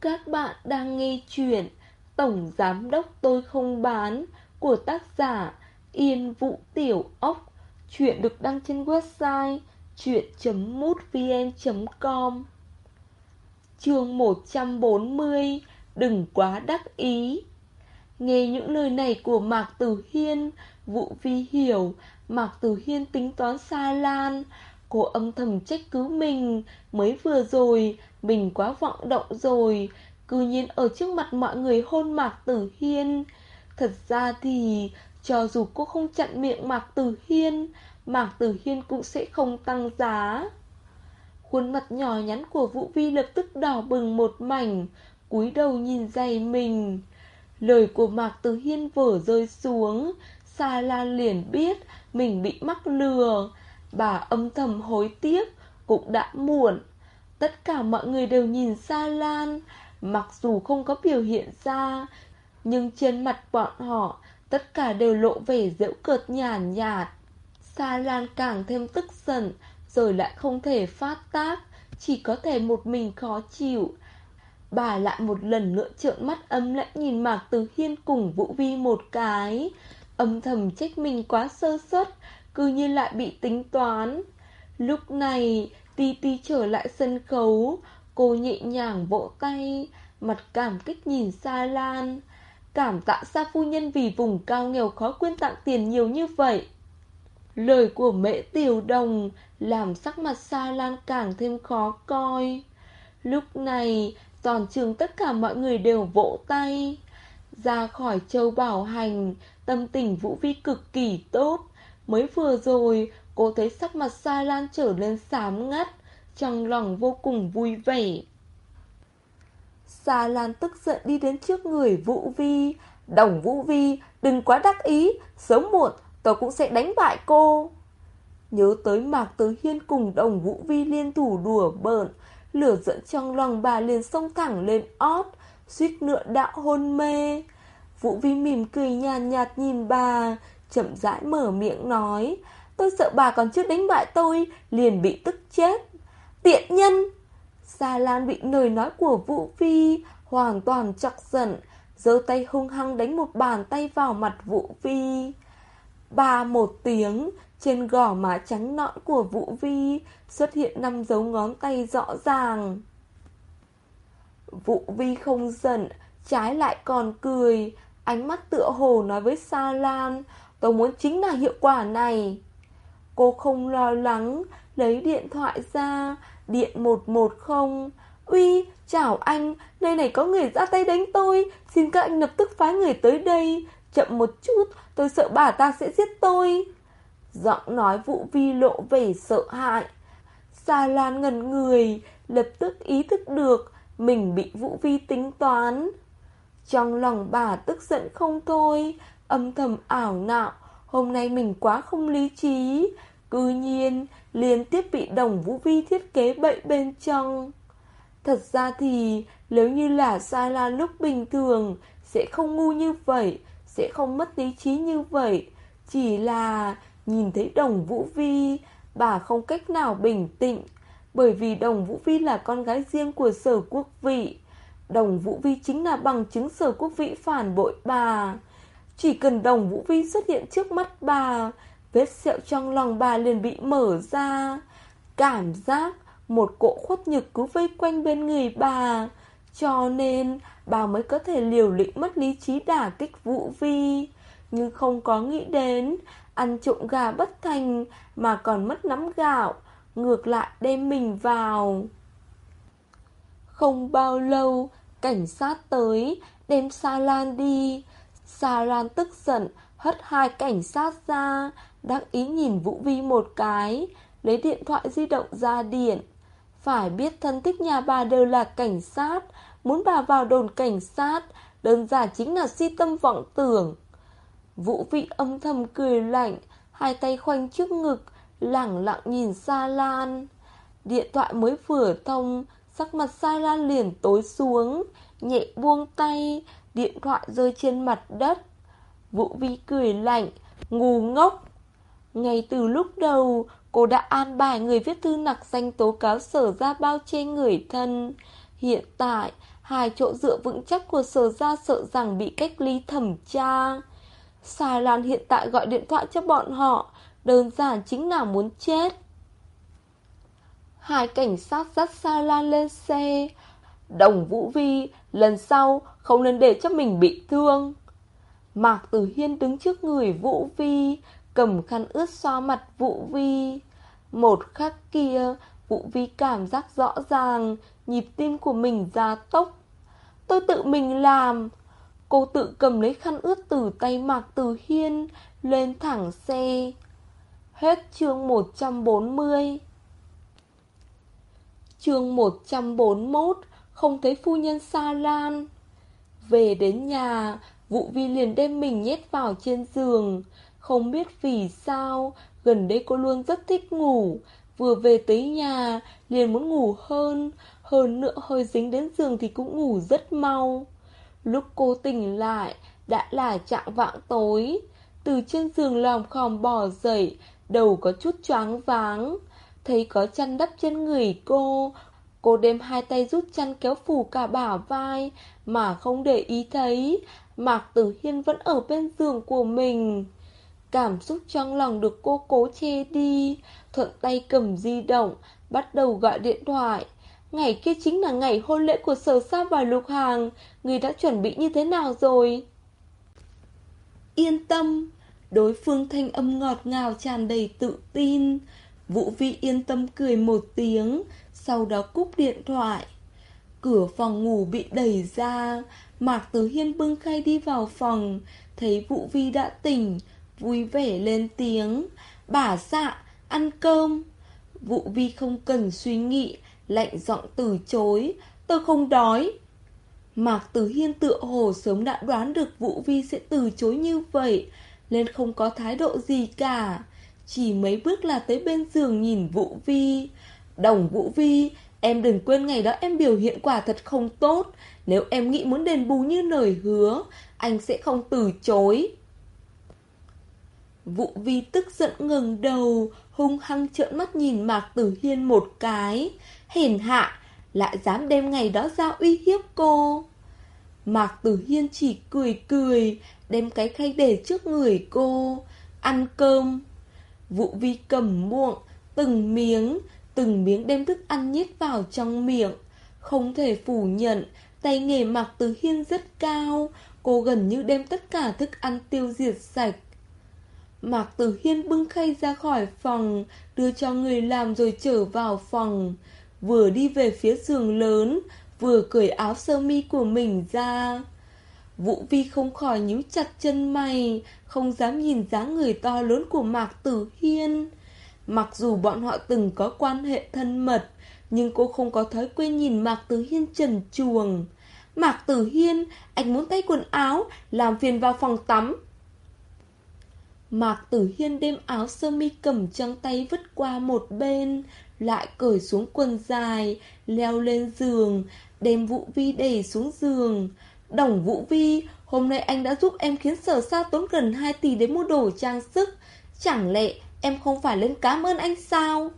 Các bạn đang nghe chuyện Tổng Giám Đốc Tôi Không Bán của tác giả Yên Vũ Tiểu Ốc. Chuyện được đăng trên website chuyện.mútvn.com Chương 140 Đừng quá đắc ý. Nghe những lời này của Mạc Tử Hiên, Vũ Vi hiểu Mạc Tử Hiên tính toán xa lan. Cô âm thầm trách cứ mình, Mới vừa rồi, Mình quá vọng động rồi, Cứ nhiên ở trước mặt mọi người hôn Mạc Tử Hiên. Thật ra thì, Cho dù cô không chặn miệng Mạc Tử Hiên, Mạc Tử Hiên cũng sẽ không tăng giá. Khuôn mặt nhỏ nhắn của Vũ Vi lập tức đỏ bừng một mảnh, cúi đầu nhìn giày mình. Lời của Mạc Tử Hiên vừa rơi xuống, Sa Lan liền biết Mình bị mắc lừa. Bà âm thầm hối tiếc Cũng đã muộn. Tất cả mọi người đều nhìn Sa Lan Mặc dù không có biểu hiện ra Nhưng trên mặt bọn họ Tất cả đều lộ vẻ dễu cợt nhàn nhạt, Sa Lan càng thêm tức giận Rồi lại không thể phát tác Chỉ có thể một mình khó chịu. Bà lại một lần nữa trợn mắt âm lãnh nhìn Mạc Từ Hiên cùng Vũ Vi một cái. Âm thầm trách mình quá sơ suất cứ như lại bị tính toán. Lúc này, Ti Ti trở lại sân khấu. Cô nhẹ nhàng vỗ tay, Mặt cảm kích nhìn Sa Lan. Cảm tạ Sa Phu Nhân vì vùng cao nghèo khó quyên tặng tiền nhiều như vậy. Lời của mẹ tiểu đồng Làm sắc mặt Sa Lan càng thêm khó coi. Lúc này, Toàn trường tất cả mọi người đều vỗ tay. Ra khỏi châu bảo hành, Tâm tình Vũ Vi cực kỳ tốt. Mới vừa rồi Cô thấy sắc mặt Sa Lan trở lên xám ngắt Trong lòng vô cùng vui vẻ. Sa Lan tức giận đi đến trước người Vũ Vi. Đồng Vũ Vi Đừng quá đắc ý Sớm muộn tôi cũng sẽ đánh bại cô. Nhớ tới Mạc Tứ Hiên cùng đồng Vũ Vi liên thủ đùa bợn Lửa giận trong lòng bà liền xông thẳng lên ót Suýt nữa đã hôn mê. Vũ Vi mỉm cười nhàn nhạt, nhạt nhìn bà Chậm rãi mở miệng nói, Tôi sợ bà còn chưa đánh bại tôi, Liền bị tức chết. Tiện nhân! Sa Lan bị lời nói của Vũ Vi Hoàn toàn chọc giận, giơ tay hung hăng đánh một bàn tay vào mặt Vũ Vi Ba một tiếng, Trên gò má trắng nõn của Vũ Vi Xuất hiện năm dấu ngón tay rõ ràng. Vũ Vi không giận, Trái lại còn cười, Ánh mắt tựa hồ nói với Sa Lan Tôi muốn chính là hiệu quả này. Cô không lo lắng Lấy điện thoại ra Điện 110 Uy, chào anh Nơi này có người ra tay đánh tôi. Xin các anh lập tức phái người tới đây. Chậm một chút Tôi sợ bà ta sẽ giết tôi. Giọng nói Vũ Vi lộ vẻ sợ hãi. Xà Lan ngần người Lập tức ý thức được Mình bị Vũ Vi tính toán. Trong lòng bà tức giận không thôi Âm thầm ảo não Hôm nay mình quá không lý trí. Cư nhiên, liên tiếp bị đồng Vũ Vi thiết kế bậy bên trong. Thật ra thì, nếu như là sai la lúc bình thường, Sẽ không ngu như vậy, Sẽ không mất lý trí như vậy. Chỉ là nhìn thấy đồng Vũ Vi, Bà không cách nào bình tĩnh. Bởi vì đồng Vũ Vi là con gái riêng của sở quốc vị. Đồng Vũ Vi chính là bằng chứng sở quốc vị phản bội bà. Chỉ cần đồng Vũ Vi xuất hiện trước mắt bà Vết sẹo trong lòng bà liền bị mở ra. Cảm giác một cỗ khuất nhực cứ vây quanh bên người bà Cho nên bà mới có thể liều lĩnh mất lý trí đả kích Vũ Vi. Nhưng không có nghĩ đến, Ăn trộm gà bất thành mà còn mất nắm gạo, Ngược lại đem mình vào. Không bao lâu, Cảnh sát tới, Đem Sa Lan đi. Saran tức giận, Hất hai cảnh sát ra, Đắc ý nhìn Vũ Vi một cái, Lấy điện thoại di động ra điện. Phải biết thân thích nhà bà đều là cảnh sát, Muốn bà vào đồn cảnh sát, Đơn giản chính là si tâm vọng tưởng. Vũ vị âm thầm cười lạnh, Hai tay khoanh trước ngực, Lẳng lặng nhìn Sa Lan Điện thoại mới vừa thông, Sắc mặt Sa Lan liền tối xuống, Nhẹ buông tay Điện thoại rơi trên mặt đất Vũ Vi cười lạnh Ngu ngốc Ngay từ lúc đầu Cô đã an bài người viết thư nặc danh tố cáo sở ra bao che người thân Hiện tại, hai chỗ dựa vững chắc của sở ra sợ rằng bị cách ly thẩm tra. Xà Lan hiện tại gọi điện thoại cho bọn họ, đơn giản chính là muốn chết. Hai cảnh sát dắt Sa Lan lên xe. Đồng Vũ Vi, lần sau không nên để cho mình bị thương. Mạc Tử Hiên đứng trước người Vũ Vi, cầm khăn ướt xoa mặt Vũ Vi. Một khắc kia, Vũ Vi cảm giác rõ ràng, nhịp tim của mình ra tốc. Tôi tự mình làm. Cô tự cầm lấy khăn ướt từ tay Mạc Tử Hiên, lên thẳng xe. Hết chương 140 Chương 141 không thấy phu nhân Sa Lan. Về đến nhà, Vũ Vi liền đem mình nhét vào trên giường. Không biết vì sao, Gần đây cô luôn rất thích ngủ. Vừa về tới nhà, Liền muốn ngủ hơn. Hơn nữa hơi dính đến giường thì cũng ngủ rất mau. Lúc cô tỉnh lại, Đã là trạng vạng tối. Từ trên giường lòm khòm bò dậy, Đầu có chút choáng váng. Thấy có chăn đắp trên người cô Cô đem hai tay rút chăn kéo phủ cả bả vai, Mà không để ý thấy, Mạc Tử Hiên vẫn ở bên giường của mình. Cảm xúc trong lòng được cô cố che đi, Thuận tay cầm di động, Bắt đầu gọi điện thoại. Ngày kia chính là ngày hôn lễ của sở sa và lục hàng, Người đã chuẩn bị như thế nào rồi? Yên tâm, Đối phương thanh âm ngọt ngào tràn đầy tự tin. Vũ Vi yên tâm cười một tiếng sau đó cúp điện thoại. Cửa phòng ngủ bị đẩy ra Mạc Tử Hiên bưng khay đi vào phòng Thấy Vũ Vi đã tỉnh Vui vẻ lên tiếng. Bà dạ, ăn cơm. Vũ Vi không cần suy nghĩ Lạnh giọng từ chối Tôi không đói. Mạc Tử Hiên tựa hồ sớm đã đoán được Vũ Vi sẽ từ chối như vậy Nên không có thái độ gì cả. Chỉ mấy bước là tới bên giường nhìn Vũ Vi. Đồng Vũ Vi Em đừng quên ngày đó em biểu hiện quả thật không tốt. Nếu em nghĩ muốn đền bù như lời hứa, Anh sẽ không từ chối. Vũ Vi tức giận ngừng đầu, Hung hăng trợn mắt nhìn Mạc Tử Hiên một cái. Hèn hạ, Lại dám đem ngày đó ra uy hiếp cô. Mạc Tử Hiên chỉ cười cười, Đem cái khay để trước người cô. Ăn cơm. Vũ Vi cầm muộn Từng miếng Từng miếng đem thức ăn nhét vào trong miệng. Không thể phủ nhận, Tay nghề Mạc Tử Hiên rất cao, Cô gần như đem tất cả thức ăn tiêu diệt sạch. Mạc Tử Hiên bưng khay ra khỏi phòng, Đưa cho người làm rồi trở vào phòng. Vừa đi về phía giường lớn, Vừa cởi áo sơ mi của mình ra. Vũ Vi không khỏi nhíu chặt chân mày, Không dám nhìn dáng người to lớn của Mạc Tử Hiên. Mặc dù bọn họ từng có quan hệ thân mật Nhưng cô không có thói quen nhìn Mạc Tử Hiên trần chuồng. Mạc Tử Hiên, anh muốn tay quần áo Làm phiền vào phòng tắm. Mạc Tử Hiên đem áo sơ mi cầm trong tay vứt qua một bên Lại cởi xuống quần dài Leo lên giường Đem Vũ Vi đẩy xuống giường. Đồng Vũ Vi Hôm nay anh đã giúp em khiến sở sa tốn gần 2 tỷ để mua đồ trang sức. Chẳng lẽ em không phải lên cảm ơn anh sao?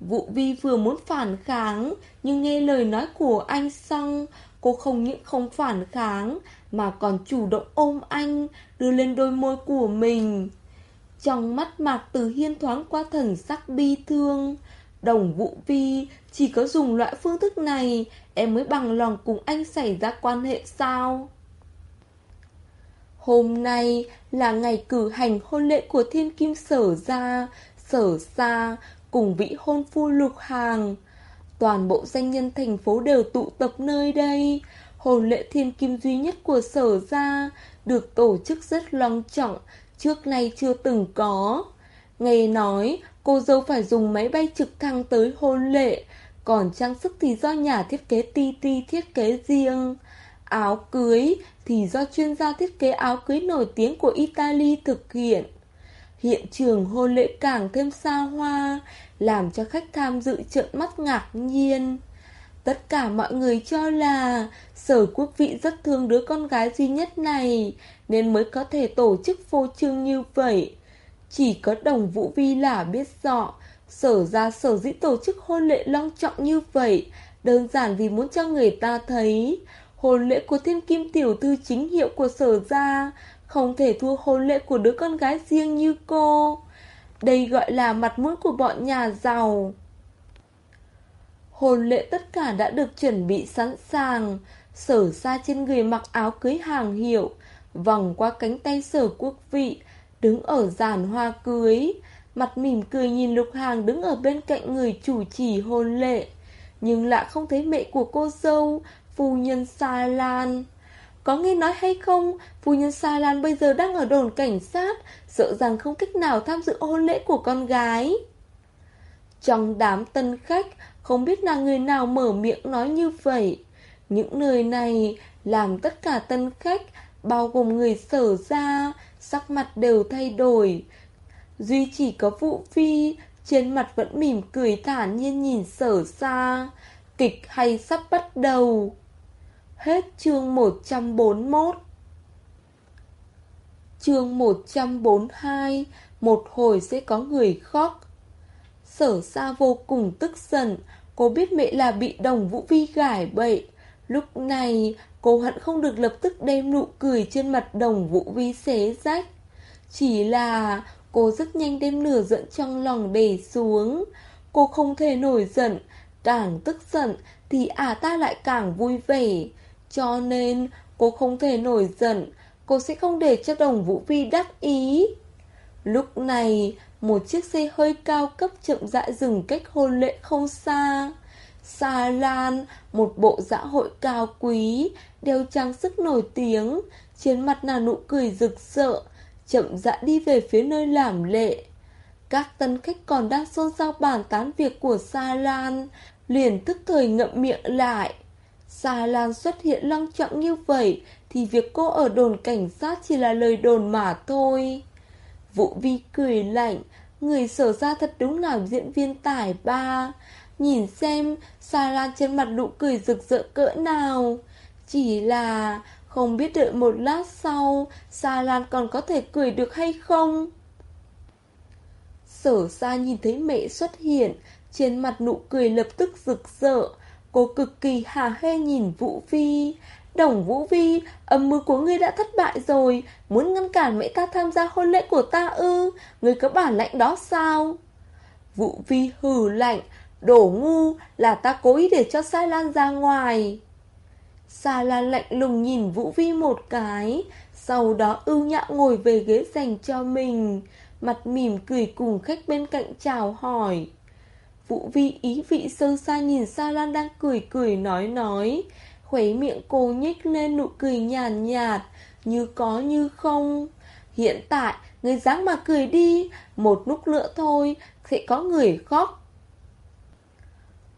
Vũ Vi vừa muốn phản kháng, Nhưng nghe lời nói của anh xong, Cô không những không phản kháng, Mà còn chủ động ôm anh, Đưa lên đôi môi của mình. Trong mắt Mạc Tử Hiên thoáng qua thần sắc bi thương, Đồng Vũ Vi, Chỉ có dùng loại phương thức này, Em mới bằng lòng cùng anh xảy ra quan hệ sao? Hôm nay là ngày cử hành hôn lễ của thiên kim sở gia, sở xa cùng vị hôn phu lục hàng. Toàn bộ danh nhân thành phố đều tụ tập nơi đây. Hôn lễ thiên kim duy nhất của sở gia được tổ chức rất long trọng, trước nay chưa từng có. Nghe nói cô dâu phải dùng máy bay trực thăng tới hôn lễ, còn trang sức thì do nhà thiết kế ti ti thiết kế riêng. Áo cưới thì do chuyên gia thiết kế áo cưới nổi tiếng của Italy thực hiện. Hiện trường hôn lễ càng thêm xa hoa, làm cho khách tham dự trợn mắt ngạc nhiên. Tất cả mọi người cho là sở quốc vị rất thương đứa con gái duy nhất này, nên mới có thể tổ chức phô trương như vậy. Chỉ có đồng vũ vi là biết rõ, sở ra sở dĩ tổ chức hôn lễ long trọng như vậy Đơn giản vì muốn cho người ta thấy Hôn lễ của thiên kim tiểu thư chính hiệu của sở gia. Không thể thua hôn lễ của đứa con gái riêng như cô. Đây gọi là mặt mũi của bọn nhà giàu. Hôn lễ tất cả đã được chuẩn bị sẵn sàng. Sở ra trên người mặc áo cưới hàng hiệu, Vòng qua cánh tay sở quốc vị, Đứng ở giàn hoa cưới. Mặt mỉm cười nhìn Lục Hàng đứng ở bên cạnh người chủ trì hôn lễ. Nhưng lại không thấy mẹ của cô dâu Phu nhân Sa Lan. Có nghe nói hay không? Phu nhân Sa Lan bây giờ đang ở đồn cảnh sát, Sợ rằng không cách nào tham dự hôn lễ của con gái. Trong đám tân khách, Không biết là người nào mở miệng nói như vậy. Những lời này Làm tất cả tân khách, Bao gồm người sở ra, Sắc mặt đều thay đổi. Duy chỉ có vụ phi, Trên mặt vẫn mỉm cười thản nhiên nhìn sở xa Kịch hay sắp bắt đầu. Hết chương 141 Chương 142 Một hồi sẽ có người khóc. Sở xa vô cùng tức giận. Cô biết mẹ là bị đồng vũ vi gải bậy Lúc này, cô hận không được lập tức đem nụ cười trên mặt đồng vũ vi xé rách. Chỉ là cô rất nhanh đem nửa giận trong lòng đè xuống. Cô không thể nổi giận. Càng tức giận thì à ta lại càng vui vẻ cho nên cô không thể nổi giận. Cô sẽ không để cho đồng Vũ Vi đắc ý. Lúc này, Một chiếc xe hơi cao cấp chậm rãi dừng cách hôn lễ không xa. Sa Lan, Một bộ dã hội cao quý, Đeo trang sức nổi tiếng, Trên mặt là nụ cười rực rỡ, Chậm rãi đi về phía nơi làm lệ Các tân khách còn đang xôn xao bàn tán việc của Sa Lan, Liền tức thời ngậm miệng lại. Sa Lan xuất hiện long trọng như vậy Thì việc cô ở đồn cảnh sát chỉ là lời đồn mà thôi. Vũ Vi cười lạnh, Người sở ra thật đúng là diễn viên tài ba. Nhìn xem Sa Lan trên mặt nụ cười rực rỡ cỡ nào. Chỉ là không biết đợi một lát sau Sa Lan còn có thể cười được hay không? Sở ra nhìn thấy mẹ xuất hiện, Trên mặt nụ cười lập tức rực rỡ. Cô cực kỳ hà hê nhìn Vũ Vi. Đồng Vũ Vi, Âm mưu của ngươi đã thất bại rồi. Muốn ngăn cản mẹ ta tham gia hôn lễ của ta ư? Ngươi có bản lãnh đó sao? Vũ Vi hừ lạnh. Đổ ngu là ta cố ý để cho Sai Lan ra ngoài. Sa Lan lạnh lùng nhìn Vũ Vi một cái, Sau đó ưu nhã ngồi về ghế dành cho mình. Mặt mỉm cười cùng khách bên cạnh chào hỏi. Vũ vi ý vị sâu xa nhìn Sa Lan đang cười cười nói nói. Khuấy miệng cô nhếch lên nụ cười nhàn nhạt, nhạt Như có như không. Hiện tại người dáng mà cười đi Một lúc nữa thôi Sẽ có người khóc.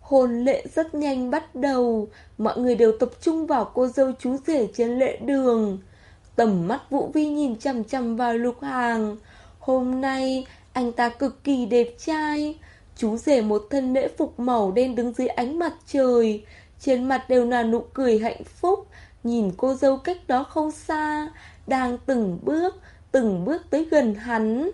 Hôn lễ rất nhanh bắt đầu Mọi người đều tập trung vào cô dâu chú rể trên lễ đường. Tầm mắt Vũ Vi nhìn chằm chằm vào lục hàng. Hôm nay anh ta cực kỳ đẹp trai Chú rể một thân lễ phục màu đen đứng dưới ánh mặt trời. Trên mặt đều là nụ cười hạnh phúc. Nhìn cô dâu cách đó không xa Đang từng bước, từng bước tới gần hắn.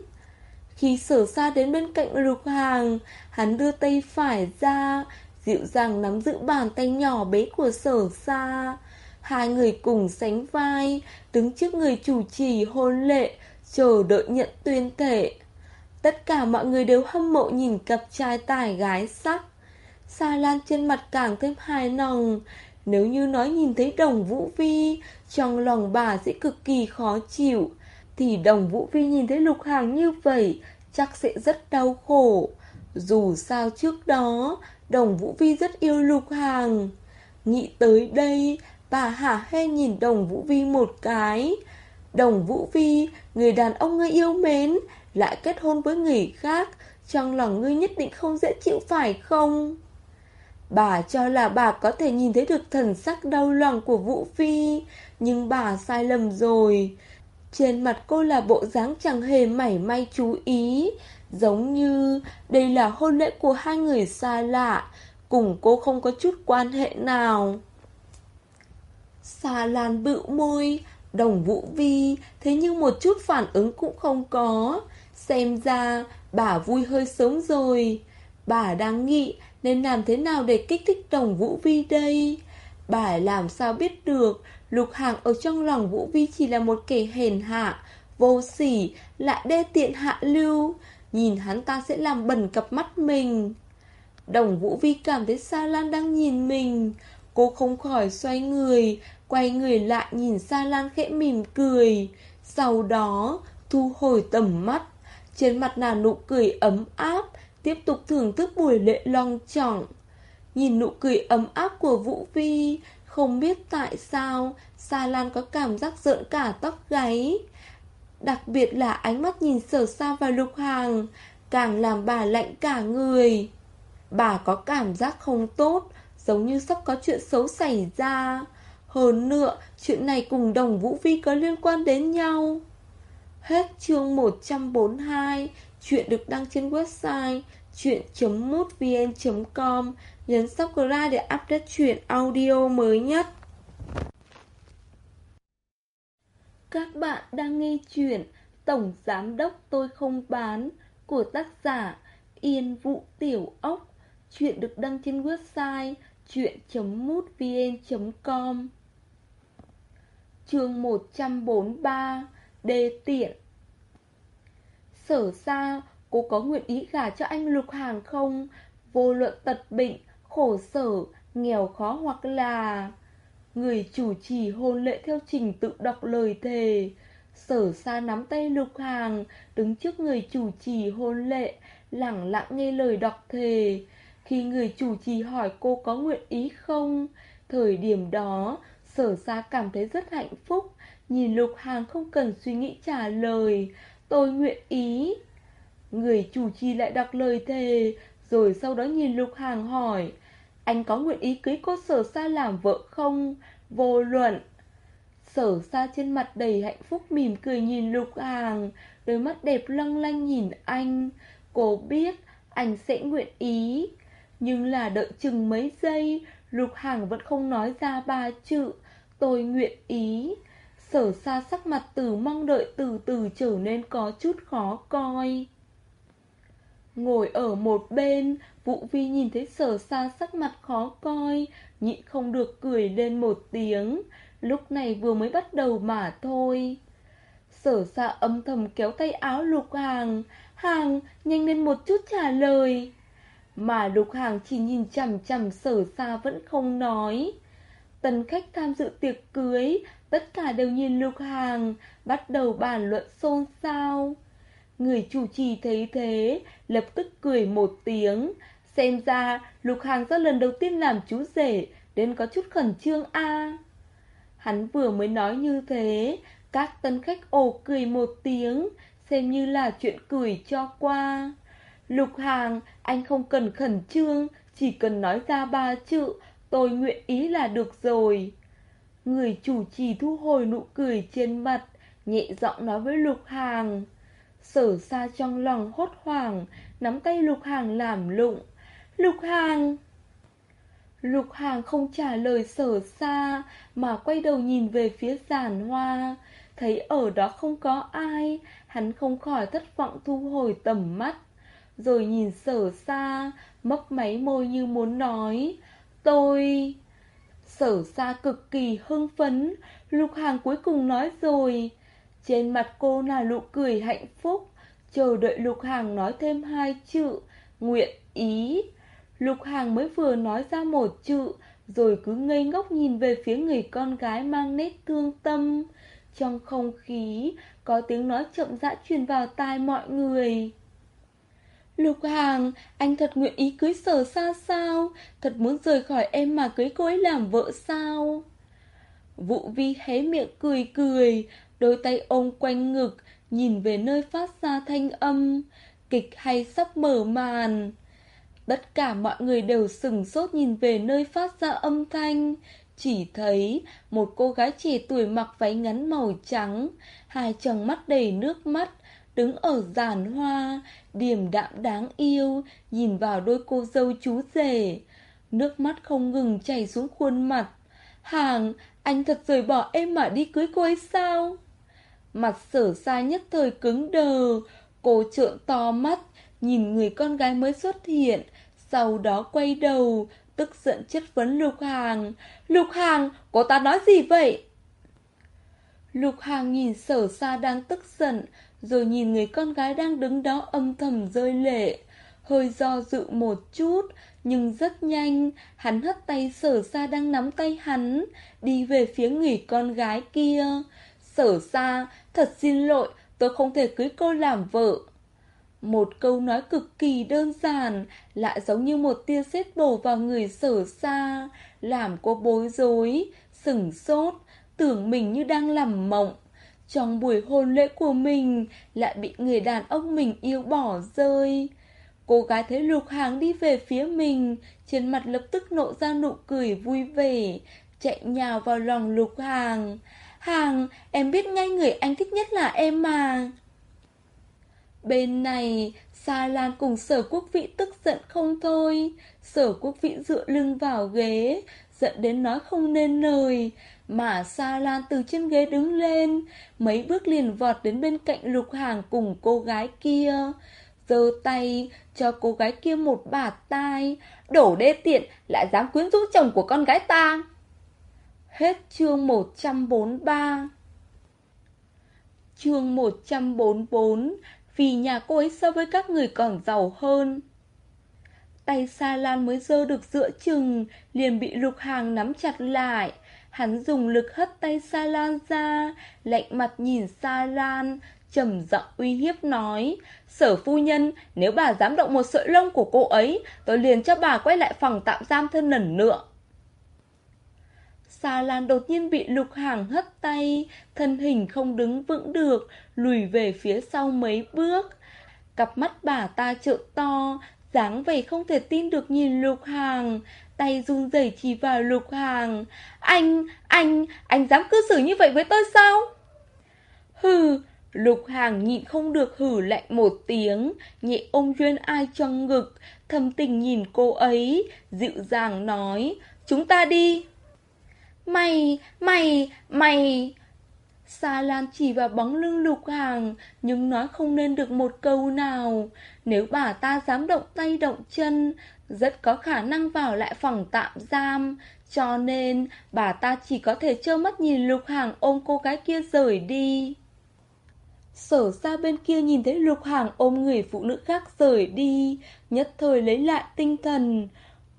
Khi sở xa đến bên cạnh lục hàng Hắn đưa tay phải ra Dịu dàng nắm giữ bàn tay nhỏ bé của sở xa. Hai người cùng sánh vai Đứng trước người chủ trì hôn lệ Chờ đợi nhận tuyên thể Tất cả mọi người đều hâm mộ nhìn cặp trai tài gái sắc. Sa Lan trên mặt càng thêm hài lòng. Nếu như nói nhìn thấy đồng Vũ Vi, Trong lòng bà sẽ cực kỳ khó chịu. Thì đồng Vũ Vi nhìn thấy Lục Hàng như vậy, Chắc sẽ rất đau khổ. Dù sao trước đó, Đồng Vũ Vi rất yêu Lục Hàng Nghĩ tới đây, Bà hả hê nhìn đồng Vũ Vi một cái. Đồng Vũ Vi, Người đàn ông ngươi yêu mến lại kết hôn với người khác, trong lòng ngươi nhất định không dễ chịu phải không? Bà cho là bà có thể nhìn thấy được thần sắc đau lòng của Vũ Phi, nhưng bà sai lầm rồi. Trên mặt cô là bộ dáng chẳng hề mảy may chú ý, giống như đây là hôn lễ của hai người xa lạ, cùng cô không có chút quan hệ nào. xà Lan bự môi, đồng Vũ Vi, thế nhưng một chút phản ứng cũng không có. Xem ra bà vui hơi sớm rồi. Bà đang nghĩ Nên làm thế nào để kích thích đồng Vũ Vi đây? Bà làm sao biết được Lục Hàng ở trong lòng Vũ Vi chỉ là một kẻ hèn hạ, Vô sỉ, Lại đê tiện hạ lưu. Nhìn hắn ta sẽ làm bẩn cặp mắt mình. Đồng Vũ Vi cảm thấy Sa Lan đang nhìn mình. Cô không khỏi xoay người, Quay người lại nhìn Sa Lan khẽ mỉm cười. Sau đó, thu hồi tầm mắt. Trên mặt nàng nụ cười ấm áp, Tiếp tục thưởng thức buổi lễ long trọng. Nhìn nụ cười ấm áp của Vũ Vi Không biết tại sao Sa Lan có cảm giác rợn cả tóc gáy. Đặc biệt là ánh mắt nhìn sở sa và lục hàng, Càng làm bà lạnh cả người. Bà có cảm giác không tốt, Giống như sắp có chuyện xấu xảy ra. Hơn nữa, Chuyện này cùng đồng Vũ Vi có liên quan đến nhau. Hết chương 142 Chuyện được đăng trên website chuyện.mútvn.com Nhấn subscribe để update chuyện audio mới nhất. Các bạn đang nghe chuyện Tổng Giám Đốc Tôi Không Bán của tác giả Yên Vũ Tiểu Ốc. Chuyện được đăng trên website chuyện.mútvn.com Chương 143 Đề tiện. Sở ra cô có nguyện ý gả cho anh Lục Hàng không? Vô luận tật bệnh, khổ sở, nghèo khó hoặc là... Người chủ trì hôn lễ theo trình tự đọc lời thề. Sở xa nắm tay Lục Hàng Đứng trước người chủ trì hôn lễ Lặng lặng nghe lời đọc thề. Khi người chủ trì hỏi cô có nguyện ý không? Thời điểm đó Sở xa cảm thấy rất hạnh phúc. Nhìn Lục Hàng không cần suy nghĩ trả lời. Tôi nguyện ý. Người chủ trì lại đọc lời thề, Rồi sau đó nhìn Lục Hàng hỏi, Anh có nguyện ý cưới cô sở xa làm vợ không? Vô luận. Sở xa trên mặt đầy hạnh phúc mỉm cười nhìn Lục Hàng, Đôi mắt đẹp lăng lanh nhìn anh. Cô biết anh sẽ nguyện ý, Nhưng là đợi chừng mấy giây, Lục Hàng vẫn không nói ra ba chữ. Tôi nguyện ý. Sở xa sắc mặt từ mong đợi từ từ trở nên có chút khó coi. Ngồi ở một bên, Vũ Vi nhìn thấy sở xa sắc mặt khó coi Nhịn không được cười lên một tiếng. Lúc này vừa mới bắt đầu mà thôi. Sở xa âm thầm kéo tay áo lục hàng. Hàng, nhanh lên một chút trả lời. Mà lục hàng chỉ nhìn chằm chằm sở xa vẫn không nói. Tần khách tham dự tiệc cưới Tất cả đều nhìn lục hàng Bắt đầu bàn luận xôn xao. Người chủ trì thấy thế, Lập tức cười một tiếng. Xem ra, lục hàng do lần đầu tiên làm chú rể Đến có chút khẩn trương a. Hắn vừa mới nói như thế, Các tân khách ồ cười một tiếng, Xem như là chuyện cười cho qua. Lục hàng Anh không cần khẩn trương, Chỉ cần nói ra ba chữ, Tôi nguyện ý là được rồi. Người chủ trì thu hồi nụ cười trên mặt, Nhẹ giọng nói với lục hàng. Sở xa trong lòng hốt hoảng, Nắm tay lục hàng làm lụng. Lục hàng! Lục hàng không trả lời sở xa Mà quay đầu nhìn về phía giàn hoa. Thấy ở đó không có ai, Hắn không khỏi thất vọng thu hồi tầm mắt. Rồi nhìn sở xa Mấp máy môi như muốn nói, Tôi... Sở xa cực kỳ hưng phấn. Lục hàng cuối cùng nói rồi, Trên mặt cô là nụ cười hạnh phúc. Chờ đợi lục hàng nói thêm hai chữ, Nguyện ý. Lục hàng mới vừa nói ra một chữ, Rồi cứ ngây ngốc nhìn về phía người con gái mang nét thương tâm. Trong không khí, Có tiếng nói chậm rãi truyền vào tai mọi người. Lục Hàng, anh thật nguyện ý cưới sở xa sao? Thật muốn rời khỏi em mà cưới cô ấy làm vợ sao? Vũ Vi hé miệng cười cười, đôi tay ôm quanh ngực, nhìn về nơi phát ra thanh âm. Kịch hay sắp mở màn. Tất cả mọi người đều sừng sốt nhìn về nơi phát ra âm thanh. Chỉ thấy một cô gái trẻ tuổi mặc váy ngắn màu trắng, hai tròng mắt đầy nước mắt, đứng ở giàn hoa, điềm đạm đáng yêu, nhìn vào đôi cô dâu chú rể. Nước mắt không ngừng chảy xuống khuôn mặt. Hàng, anh thật rời bỏ em mà đi cưới cô ấy sao? Mặt sở xa nhất thời cứng đờ, cô trợn to mắt, nhìn người con gái mới xuất hiện, Sau đó quay đầu, tức giận chất vấn Lục Hàng. Lục Hàng, cô ta nói gì vậy? Lục Hàng nhìn sở xa đang tức giận, rồi nhìn người con gái đang đứng đó âm thầm rơi lệ. Hơi do dự một chút, nhưng rất nhanh, hắn hất tay sở xa đang nắm tay hắn, đi về phía người con gái kia. Sở xa, thật xin lỗi, tôi không thể cưới cô làm vợ. Một câu nói cực kỳ đơn giản, lại giống như một tia sét bổ vào người sở xa, làm cô bối rối, sửng sốt, tưởng mình như đang làm mộng. Trong buổi hôn lễ của mình, lại bị người đàn ông mình yêu bỏ rơi. Cô gái thấy lục hàng đi về phía mình, trên mặt lập tức nộ ra nụ cười vui vẻ, chạy nhào vào lòng lục hàng. Hàng, em biết ngay người anh thích nhất là em mà. Bên này, Sa Lan cùng sở quốc vị tức giận không thôi. Sở quốc vị dựa lưng vào ghế, giận đến nói không nên lời. Mà Sa Lan từ trên ghế đứng lên, mấy bước liền vọt đến bên cạnh lục hàng cùng cô gái kia. giơ tay cho cô gái kia một bà tai, đổ đê tiện lại dám quyến rũ chồng của con gái ta. Hết chương 143 Chương 144 Vì nhà cô ấy so với các người còn giàu hơn. Tay Sa Lan mới dơ được giữa chừng Liền bị lục hàng nắm chặt lại. Hắn dùng lực hất tay Sa Lan ra Lạnh mặt nhìn Sa Lan trầm giọng uy hiếp nói Sở phu nhân Nếu bà dám động một sợi lông của cô ấy Tôi liền cho bà quay lại phòng tạm giam thân lần nữa Sa Lan đột nhiên bị lục hàng hất tay, thân hình không đứng vững được, lùi về phía sau mấy bước. Cặp mắt bà ta trợn to, dáng vẻ không thể tin được nhìn lục hàng, tay run rẩy chỉ vào lục hàng. Anh, anh, anh dám cư xử như vậy với tôi sao? Hừ, lục hàng nhịn không được hử lạnh một tiếng, nhẹ ôm duyên ai trong ngực, thầm tình nhìn cô ấy, dịu dàng nói, chúng ta đi. Mày, mày, mày... Sa Lan chỉ vào bóng lưng lục hàng, nhưng nói không nên được một câu nào. Nếu bà ta dám động tay động chân, rất có khả năng vào lại phòng tạm giam. Cho nên, bà ta chỉ có thể trơ mắt nhìn lục hàng ôm cô gái kia rời đi. Sở ra bên kia nhìn thấy lục hàng ôm người phụ nữ khác rời đi, nhất thời lấy lại tinh thần.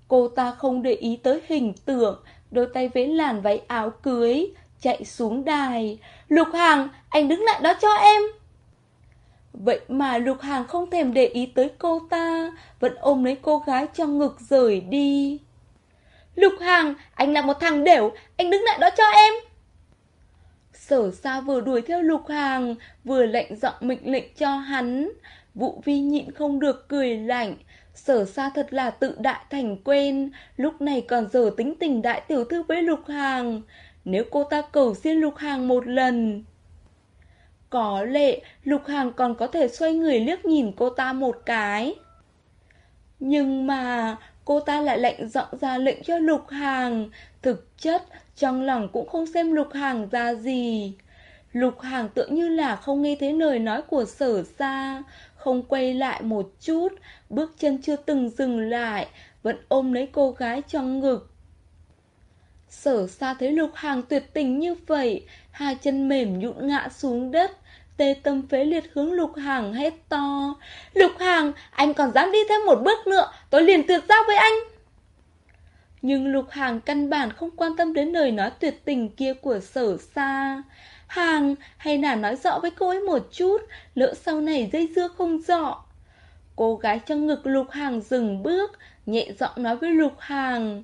Cô ta không để ý tới hình tượng, đôi tay vẽ làn váy áo cưới, chạy xuống đài. Lục Hàng, anh đứng lại đó cho em. Vậy mà Lục Hàng không thèm để ý tới cô ta, vẫn ôm lấy cô gái trong ngực rời đi. Lục Hàng, anh là một thằng đểu, anh đứng lại đó cho em. Sở xa vừa đuổi theo Lục Hàng, vừa lệnh giọng mệnh lệnh cho hắn. Vụ vi nhịn không được cười lạnh, Sở xa thật là tự đại thành quen, lúc này còn giờ tính tình đại tiểu thư với Lục Hàng. Nếu cô ta cầu xin Lục Hàng một lần... Có lệ, Lục Hàng còn có thể xoay người liếc nhìn cô ta một cái. Nhưng mà, cô ta lại lệnh giọng ra lệnh cho Lục Hàng. Thực chất, trong lòng cũng không xem Lục Hàng ra gì. Lục Hàng tựa như là không nghe thấy lời nói của sở xa, không quay lại một chút, bước chân chưa từng dừng lại, vẫn ôm lấy cô gái trong ngực. Sở xa thấy lục hàng tuyệt tình như vậy, hai chân mềm nhũn ngã xuống đất, tê tâm phế liệt hướng lục hàng hét to. Lục hàng, anh còn dám đi thêm một bước nữa, tôi liền tuyệt giao với anh. Nhưng lục hàng căn bản không quan tâm đến lời nói tuyệt tình kia của sở xa. Hàng, hay là nói rõ với cô ấy một chút, lỡ sau này dây dưa không rõ. Cô gái trong ngực lục hàng dừng bước, nhẹ giọng nói với lục hàng.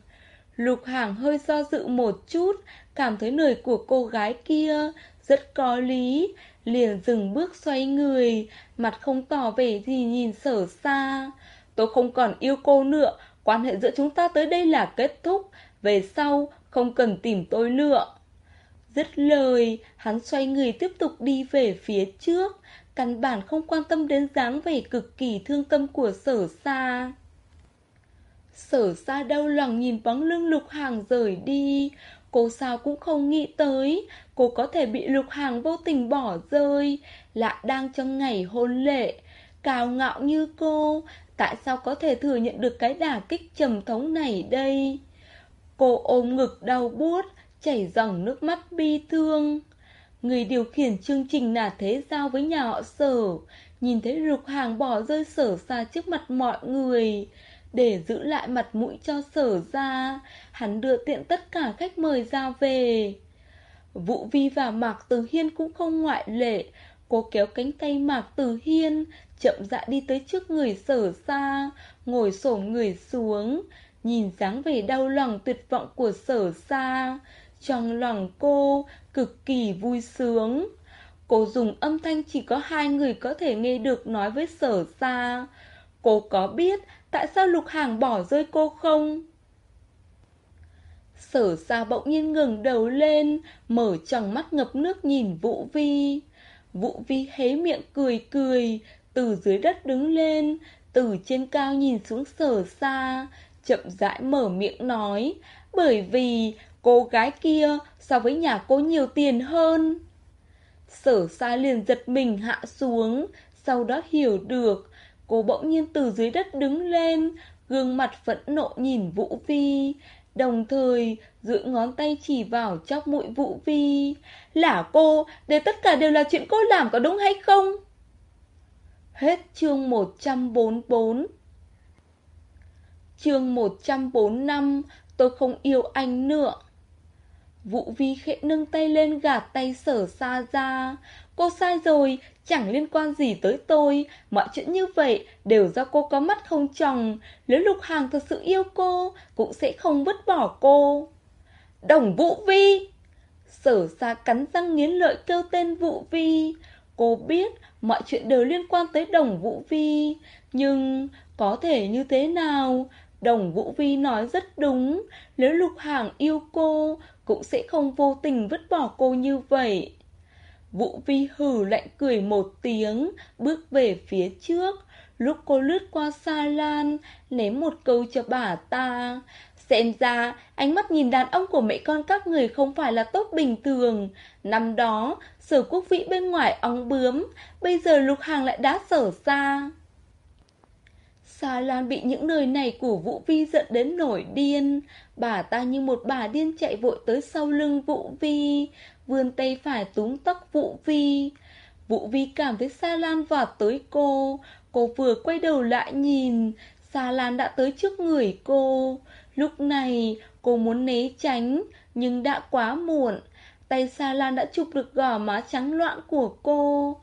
Lục hàng hơi do dự một chút, cảm thấy lời của cô gái kia rất có lý, liền dừng bước xoay người, mặt không tỏ vẻ gì nhìn sở xa. Tôi không còn yêu cô nữa, quan hệ giữa chúng ta tới đây là kết thúc, về sau không cần tìm tôi nữa. Dứt lời, hắn xoay người tiếp tục đi về phía trước, căn bản không quan tâm đến dáng vẻ cực kỳ thương tâm của sở xa. Sở xa đau lòng nhìn bóng lưng lục hàng rời đi, cô sao cũng không nghĩ tới, cô có thể bị lục hàng vô tình bỏ rơi, lại đang trong ngày hôn lễ. Cao ngạo như cô, Tại sao có thể thừa nhận được cái đả kích trầm thống này đây? Cô ôm ngực đau buốt, chảy dòng nước mắt bi thương. Người điều khiển chương trình là thế giao với nhà họ sở, nhìn thấy lục hàng bỏ rơi sở xa trước mặt mọi người. Để giữ lại mặt mũi cho sở ra, hắn đưa tiện tất cả khách mời ra về. Vũ Vi và Mạc Từ Hiên cũng không ngoại lệ, cô kéo cánh tay Mạc Từ Hiên, chậm rãi đi tới trước người sở ra, ngồi xổm người xuống, nhìn dáng vẻ đau lòng tuyệt vọng của sở ra. Trong lòng cô cực kỳ vui sướng. Cô dùng âm thanh chỉ có hai người có thể nghe được nói với sở ra. Cô có biết tại sao lục hàng bỏ rơi cô không? Sở xa bỗng nhiên ngừng đầu lên, mở tròng mắt ngập nước nhìn Vũ Vi. Vũ Vi hé miệng cười cười, từ dưới đất đứng lên, từ trên cao nhìn xuống sở xa, chậm rãi mở miệng nói, bởi vì cô gái kia so với nhà cô nhiều tiền hơn. Sở xa liền giật mình hạ xuống, sau đó hiểu được, cô bỗng nhiên từ dưới đất đứng lên, gương mặt phẫn nộ nhìn Vũ Vi, đồng thời giữ ngón tay chỉ vào chóc mũi Vũ Vi. Là cô, để tất cả đều là chuyện cô làm có đúng hay không? Hết chương 144 Chương 145 Tôi không yêu anh nữa Vũ Vi khẽ nâng tay lên gạt tay sở xa ra Cô sai rồi, chẳng liên quan gì tới tôi. Mọi chuyện như vậy đều do cô có mắt không chồng Nếu Lục Hàng thật sự yêu cô, Cũng sẽ không vứt bỏ cô. Đồng Vũ Vi! Sở xa cắn răng nghiến lợi kêu tên Vũ Vi. Cô biết mọi chuyện đều liên quan tới đồng Vũ Vi. Nhưng có thể như thế nào? Đồng Vũ Vi nói rất đúng. Nếu Lục Hàng yêu cô, Cũng sẽ không vô tình vứt bỏ cô như vậy. Vũ Vi hừ lạnh cười một tiếng Bước về phía trước Lúc cô lướt qua xa lan Ném một câu cho bà ta Xem ra, ánh mắt nhìn đàn ông của mẹ con các người không phải là tốt bình thường. Năm đó, sở quốc vĩ bên ngoài ong bướm, bây giờ lục hàng lại đã sở xa. Sa Lan bị những lời này của Vũ Vi giận đến nổi điên. Bà ta như một bà điên chạy vội tới sau lưng Vũ Vi, vươn tay phải túm tóc Vũ Vi. Vũ Vi cảm thấy Sa Lan vọt tới cô, cô vừa quay đầu lại nhìn, Sa Lan đã tới trước người cô. Lúc này cô muốn né tránh Nhưng đã quá muộn. Tay Sa Lan đã chụp được gò má trắng loạn của cô.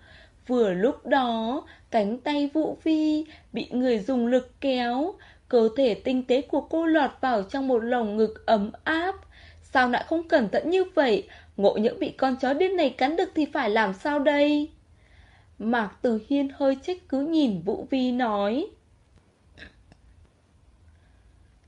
Vừa lúc đó Cánh tay Vũ Vi Bị người dùng lực kéo. Cơ thể tinh tế của cô lọt vào Trong một lồng ngực ấm áp. Sao lại không cẩn thận như vậy? Ngộ những bị con chó điên này cắn được Thì phải làm sao đây Mạc Từ Hiên hơi trách cứ nhìn Vũ Vi nói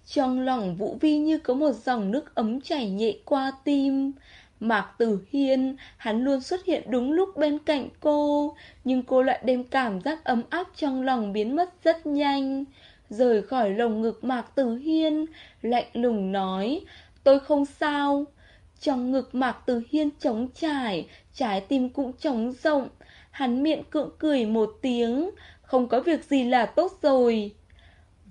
trong lòng Vũ Vi như có một dòng nước ấm chảy nhẹ qua tim. Mạc Tử Hiên, hắn luôn xuất hiện đúng lúc bên cạnh cô, nhưng cô lại đem cảm giác ấm áp trong lòng biến mất rất nhanh. Rời khỏi lồng ngực Mạc Tử Hiên, lạnh lùng nói, tôi không sao. Trong ngực Mạc từ Hiên trống trải, trái tim cũng trống rộng. Hắn miệng cưỡng cười một tiếng, không có việc gì là tốt rồi.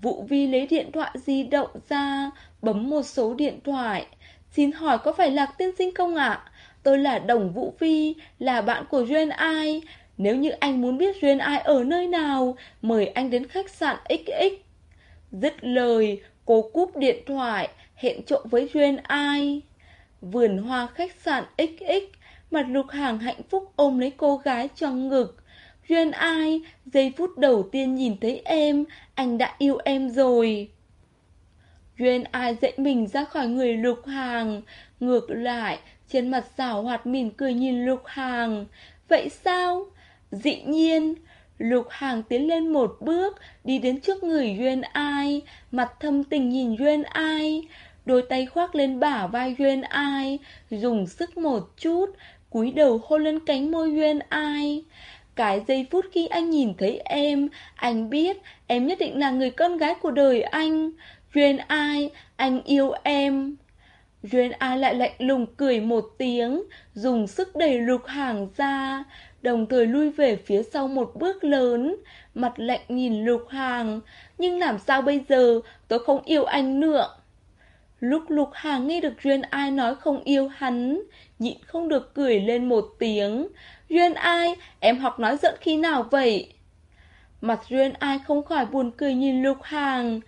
Vũ Vi lấy điện thoại di động ra, bấm một số điện thoại. Xin hỏi có phải Lạc tiên sinh không ạ? Tôi là Đồng Vũ Vi, là bạn của Duyên Ai. Nếu như anh muốn biết Duyên Ai ở nơi nào, mời anh đến khách sạn XX. Dứt lời, cô cúp điện thoại, hẹn trộm với Duyên Ai. Vườn hoa khách sạn XX, mặt lục hàng hạnh phúc ôm lấy cô gái trong ngực. Duyên ai, giây phút đầu tiên nhìn thấy em, anh đã yêu em rồi. Duyên ai dậy mình ra khỏi người lục hàng, ngược lại, trên mặt xảo hoạt mỉm cười nhìn lục hàng. Vậy sao? Dĩ nhiên, lục hàng tiến lên một bước, đi đến trước người Duyên ai, mặt thâm tình nhìn Duyên ai, đôi tay khoác lên bả vai Duyên ai, dùng sức một chút, cúi đầu hôn lên cánh môi Duyên ai. Cái giây phút khi anh nhìn thấy em, anh biết em nhất định là người con gái của đời anh. Duyên ai, anh yêu em. Duyên ai lại lạnh lùng cười một tiếng, dùng sức đẩy lục hàng ra. đồng thời lui về phía sau một bước lớn, mặt lạnh nhìn Lục Hàng, nhưng làm sao bây giờ, tôi không yêu anh nữa. Lúc Lục Hàng nghe được Duyên Ai nói không yêu hắn, nhịn không được cười lên một tiếng. Duyên Ai, em học nói giận khi nào vậy? Mặt Duyên Ai không khỏi buồn cười nhìn Lục Hàng.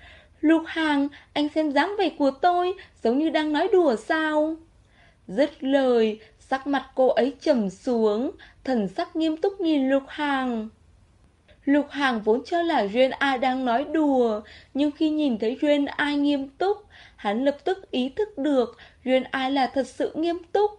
Lục Hàng, anh xem dáng vẻ của tôi, giống như đang nói đùa sao? Dứt lời, sắc mặt cô ấy trầm xuống, thần sắc nghiêm túc nhìn Lục Hàng. Lục Hàng vốn cho là Duyên Ai đang nói đùa, nhưng khi nhìn thấy Duyên Ai nghiêm túc, hắn lập tức ý thức được Duyên Ai là thật sự nghiêm túc.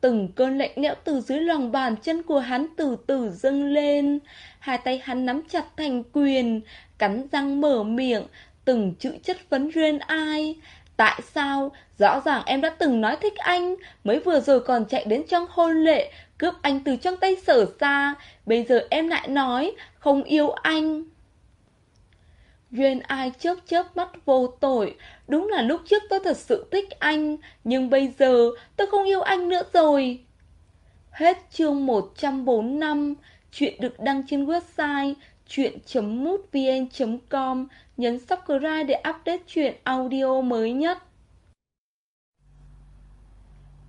Từng cơn lạnh lẽo từ dưới lòng bàn chân của hắn từ từ dâng lên, hai tay hắn nắm chặt thành quyền, cắn răng mở miệng, từng chữ chất vấn Duyên Ai. Tại sao? Rõ ràng em đã từng nói thích anh, mới vừa rồi còn chạy đến trong hôn lệ, cướp anh từ trong tay sở xa, bây giờ em lại nói, không yêu anh. Duyên ai chớp chớp mắt vô tội, đúng là lúc trước tôi thật sự thích anh, nhưng bây giờ tôi không yêu anh nữa rồi. Hết chương 145, chuyện được đăng trên website chuyện.mútvn.com, nhấn subscribe để update chuyện audio mới nhất.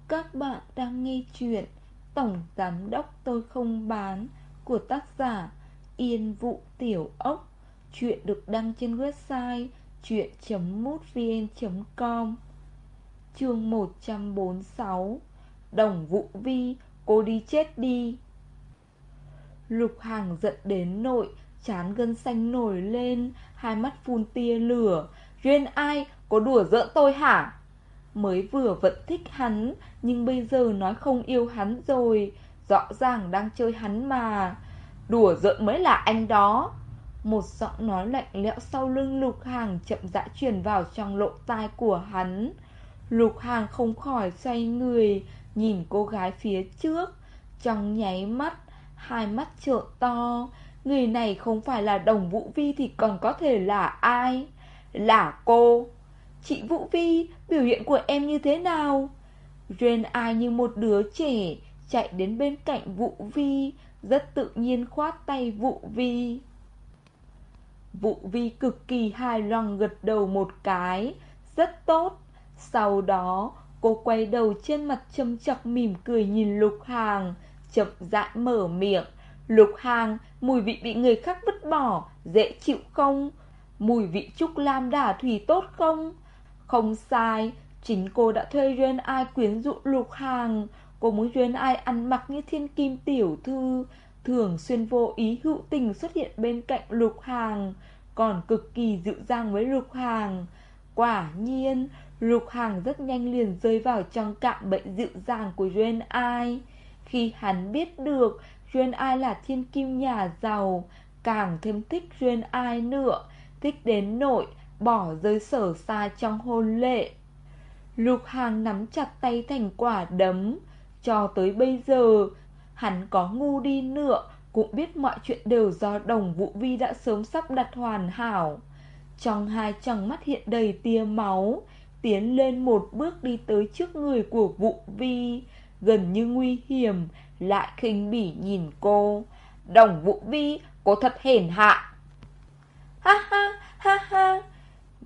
Các bạn đang nghe chuyện Tổng Giám Đốc Tôi Không Bán của tác giả Yên Vũ Tiểu Ốc. Chuyện được đăng trên website chuyện.mútvn.com Chương 146 Đồng Vũ Vi, cô đi chết đi Lục Hàng giận đến nội, chán gân xanh nổi lên, hai mắt phun tia lửa. Duyên ai, có đùa giỡn tôi hả? Mới vừa vẫn thích hắn, nhưng bây giờ nói không yêu hắn rồi, rõ ràng đang chơi hắn mà. Đùa giỡn mới là anh đó. Một giọng nói lạnh lẽo sau lưng Lục Hàng chậm rãi truyền vào trong lỗ tai của hắn. Lục Hàng không khỏi xoay người, nhìn cô gái phía trước. Trong nháy mắt, hai mắt trợn to. Người này không phải là đồng Vũ Vi thì còn có thể là ai? Là cô. Chị Vũ Vi, biểu hiện của em như thế nào? duyên ai như một đứa trẻ, chạy đến bên cạnh Vũ Vi, rất tự nhiên khoát tay Vũ Vi vụ Vi cực kỳ hài lòng gật đầu một cái, rất tốt. Sau đó, cô quay đầu trên mặt châm chọc mỉm cười nhìn Lục Hàng, chậm rãi mở miệng. Lục Hàng, mùi vị bị người khác vứt bỏ, dễ chịu không? Mùi vị trúc lam đả thủy tốt không? Không sai, chính cô đã thuê Duyên Ai quyến rũ Lục Hàng. Cô muốn Duyên Ai ăn mặc như thiên kim tiểu thư, thường xuyên vô ý hữu tình xuất hiện bên cạnh Lục Hàng, còn cực kỳ dịu dàng với Lục Hàng. Quả nhiên, Lục Hàng rất nhanh liền rơi vào trong cạm bệnh dịu dàng của Duyên Ai. Khi hắn biết được Duyên Ai là thiên kim nhà giàu, càng thêm thích Duyên Ai nữa, thích đến nỗi bỏ rơi sở xa trong hôn lệ. Lục Hàng nắm chặt tay thành quả đấm, cho tới bây giờ, hắn có ngu đi nữa, cũng biết mọi chuyện đều do đồng Vũ Vi đã sớm sắp đặt hoàn hảo. Trong hai tròng mắt hiện đầy tia máu, tiến lên một bước đi tới trước người của Vũ Vi, gần như nguy hiểm, lại khinh bỉ nhìn cô. Đồng Vũ Vi, cô thật hèn hạ. Ha ha, ha ha.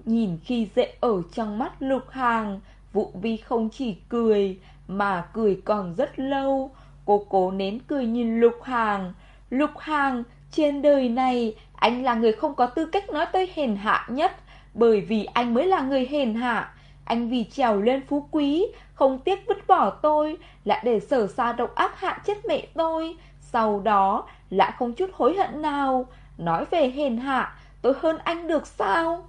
Nhìn khi dễ ở trong mắt Lục Hàng, Vũ Vi không chỉ cười, mà cười còn rất lâu. Cô cố nén cười nhìn Lục Hàng. Lục Hàng, trên đời này, anh là người không có tư cách nói tôi hèn hạ nhất, bởi vì anh mới là người hèn hạ. Anh vì trèo lên phú quý, không tiếc vứt bỏ tôi, lại để sở xa độc ác hạ chết mẹ tôi. Sau đó, lại không chút hối hận nào. Nói về hèn hạ, tôi hơn anh được sao?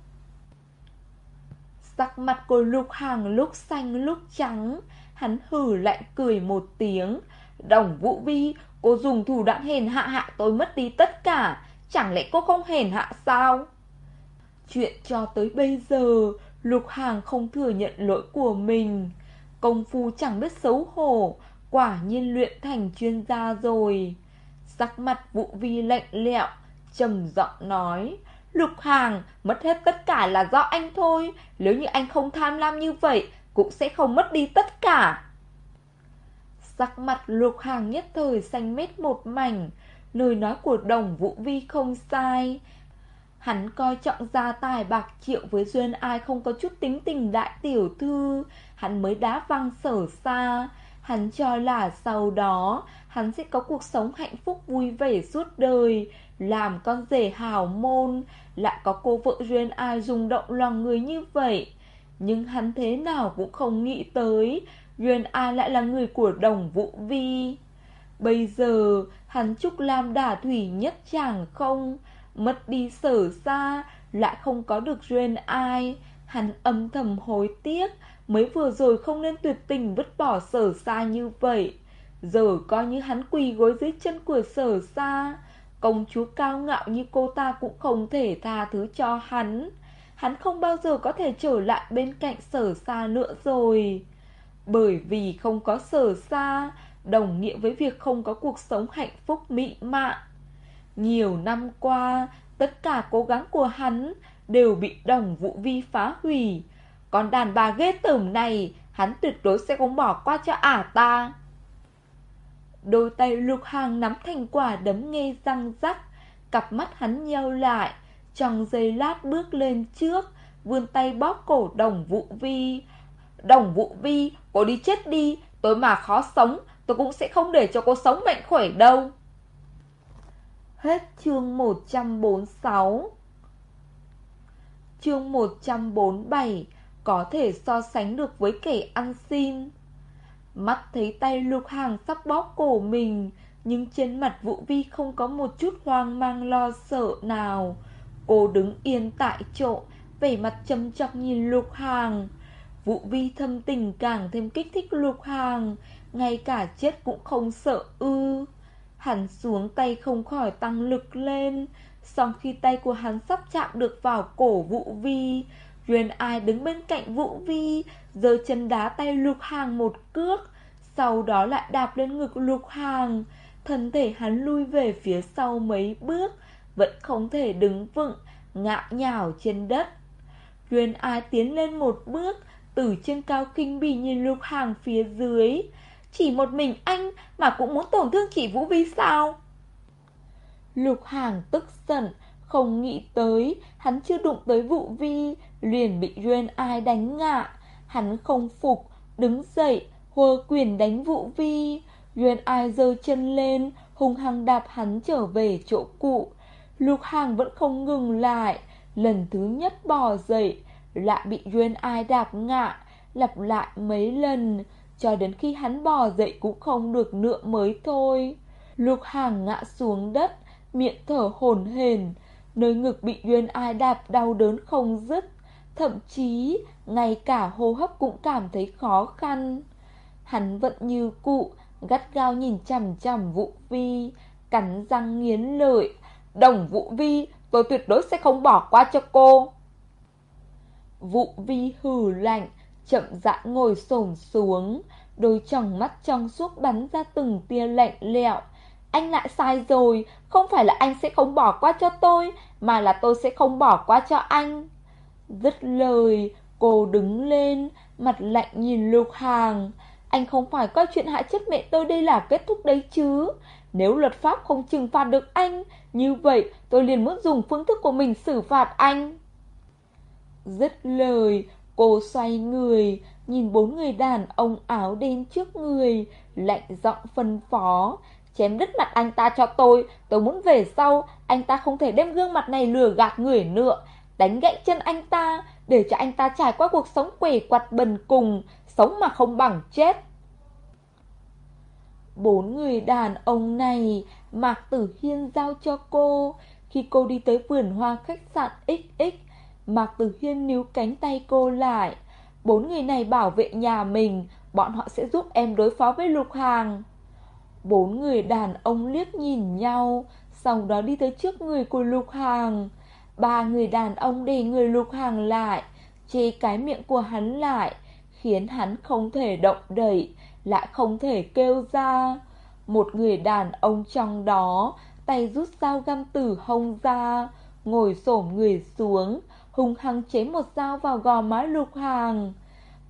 Sắc mặt của lục hàng lúc xanh lúc trắng, hắn hử lạnh cười một tiếng. Đồng Vũ Vi, cô dùng thủ đoạn hèn hạ hạ tôi mất đi tất cả, chẳng lẽ cô không hèn hạ sao? Chuyện cho tới bây giờ, Lục Hàng không thừa nhận lỗi của mình. Công phu chẳng biết xấu hổ, quả nhiên luyện thành chuyên gia rồi. Sắc mặt Vũ Vi lạnh lẹo, trầm giọng nói, Lục Hàng, mất hết tất cả là do anh thôi, nếu như anh không tham lam như vậy, cũng sẽ không mất đi tất cả. Sắc mặt lục hàng nhất thời xanh mét một mảnh. Lời nói của đồng Vũ Vi không sai. Hắn coi trọng gia tài bạc triệu với duyên ai không có chút tính tình đại tiểu thư, Hắn mới đá văng sở xa. Hắn cho là sau đó, Hắn sẽ có cuộc sống hạnh phúc vui vẻ suốt đời, Làm con rể hào môn, Lại có cô vợ duyên ai rung động lòng người như vậy. Nhưng hắn thế nào cũng không nghĩ tới Nguyên ai lại là người của đồng vũ vi. Bây giờ, hắn Trúc Lam đả thủy nhất chẳng không? Mất đi sở xa, Lại không có được duyên ai. Hắn âm thầm hối tiếc, Mới vừa rồi không nên tuyệt tình vứt bỏ sở xa như vậy. Giờ coi như hắn quỳ gối dưới chân của sở xa. Công chúa cao ngạo như cô ta cũng không thể tha thứ cho hắn. Hắn không bao giờ có thể trở lại bên cạnh sở xa nữa rồi. Bởi vì không có sở xa, Đồng nghĩa với việc không có cuộc sống hạnh phúc mỹ mãn Nhiều năm qua, Tất cả cố gắng của hắn Đều bị đồng vũ vi phá hủy. Còn đàn bà ghê tởm này, Hắn tuyệt đối sẽ không bỏ qua cho ả ta. Đôi tay lục hàng nắm thành quả đấm nghe răng rắc, Cặp mắt hắn nheo lại, Trong giây lát bước lên trước, Vươn tay bóp cổ đồng vũ vi. Đồng vũ vi, Cô đi chết đi, Tôi mà khó sống, Tôi cũng sẽ không để cho cô sống mạnh khỏe đâu. Hết chương 146 Chương 147 Có thể so sánh được với kẻ ăn xin. Mắt thấy tay lục hàng sắp bóp cổ mình, Nhưng trên mặt Vũ Vi không có một chút hoang mang lo sợ nào. Cô đứng yên tại chỗ, Vẻ mặt châm chọc nhìn lục hàng. Vũ Vi thâm tình càng thêm kích thích lục hàng, Ngay cả chết cũng không sợ ư. Hắn xuống tay không khỏi tăng lực lên Xong khi tay của hắn sắp chạm được vào cổ Vũ Vi Huyền ai đứng bên cạnh Vũ Vi, giơ chân đá tay lục hàng một cước, Sau đó lại đạp lên ngực lục hàng. Thân thể hắn lui về phía sau mấy bước, Vẫn không thể đứng vững Ngạo nhào trên đất. Huyền ai tiến lên một bước từ trên cao kinh bỉ nhìn lục hàng phía dưới. Chỉ một mình anh mà cũng muốn tổn thương chị Vũ Vi sao? Lục hàng tức giận, Không nghĩ tới Hắn chưa đụng tới Vũ Vi, Liền bị Duyên ai đánh ngạ Hắn không phục, Đứng dậy Hùa quyền đánh Vũ Vi. Duyên ai giơ chân lên, hung hăng đạp hắn trở về chỗ cụ Lục hàng vẫn không ngừng lại, Lần thứ nhất bò dậy lại bị Duyên ai đạp ngã, Lặp lại mấy lần, Cho đến khi hắn bò dậy cũng không được nữa mới thôi. Lục hàng ngã xuống đất, Miệng thở hổn hển, Nơi ngực bị Duyên ai đạp đau đớn không dứt. Thậm chí, Ngay cả hô hấp cũng cảm thấy khó khăn. Hắn vẫn như cụ Gắt gao nhìn chằm chằm Vũ Vi, Cắn răng nghiến lợi. Đồng Vũ Vi, Tôi tuyệt đối sẽ không bỏ qua cho cô vụ Vi hừ lạnh, Chậm rãi ngồi xổm xuống. Đôi tròng mắt trong suốt bắn ra từng tia lạnh lẹo Anh lại sai rồi, Không phải là anh sẽ không bỏ qua cho tôi, Mà là tôi sẽ không bỏ qua cho anh. Dứt lời, Cô đứng lên, Mặt lạnh nhìn lục hàng. Anh không phải coi chuyện hại chết mẹ tôi đây là kết thúc đấy chứ? Nếu luật pháp không trừng phạt được anh, Như vậy tôi liền muốn dùng phương thức của mình xử phạt anh. Dứt lời. Cô xoay người, Nhìn bốn người đàn ông áo đen trước người, Lạnh giọng phân phó. Chém đứt mặt anh ta cho tôi Tôi muốn về sau. Anh ta không thể đem gương mặt này lừa gạt người nữa. Đánh gãy chân anh ta, Để cho anh ta trải qua cuộc sống quể quặt bần cùng, Sống mà không bằng chết. Bốn người đàn ông này, Mạc Tử Hiên giao cho cô. Khi cô đi tới vườn hoa khách sạn XX Mạc Tử Hiên níu cánh tay cô lại. Bốn người này bảo vệ nhà mình, Bọn họ sẽ giúp em đối phó với lục hàng. Bốn người đàn ông liếc nhìn nhau Sau đó đi tới trước người của lục hàng. Ba người đàn ông để người lục hàng lại, Chê cái miệng của hắn lại, Khiến hắn không thể động đậy, Lại không thể kêu ra. Một người đàn ông trong đó, Tay rút dao găm tử hông ra, Ngồi xổm người xuống Hùng hăng chém một dao vào gò má lục hàng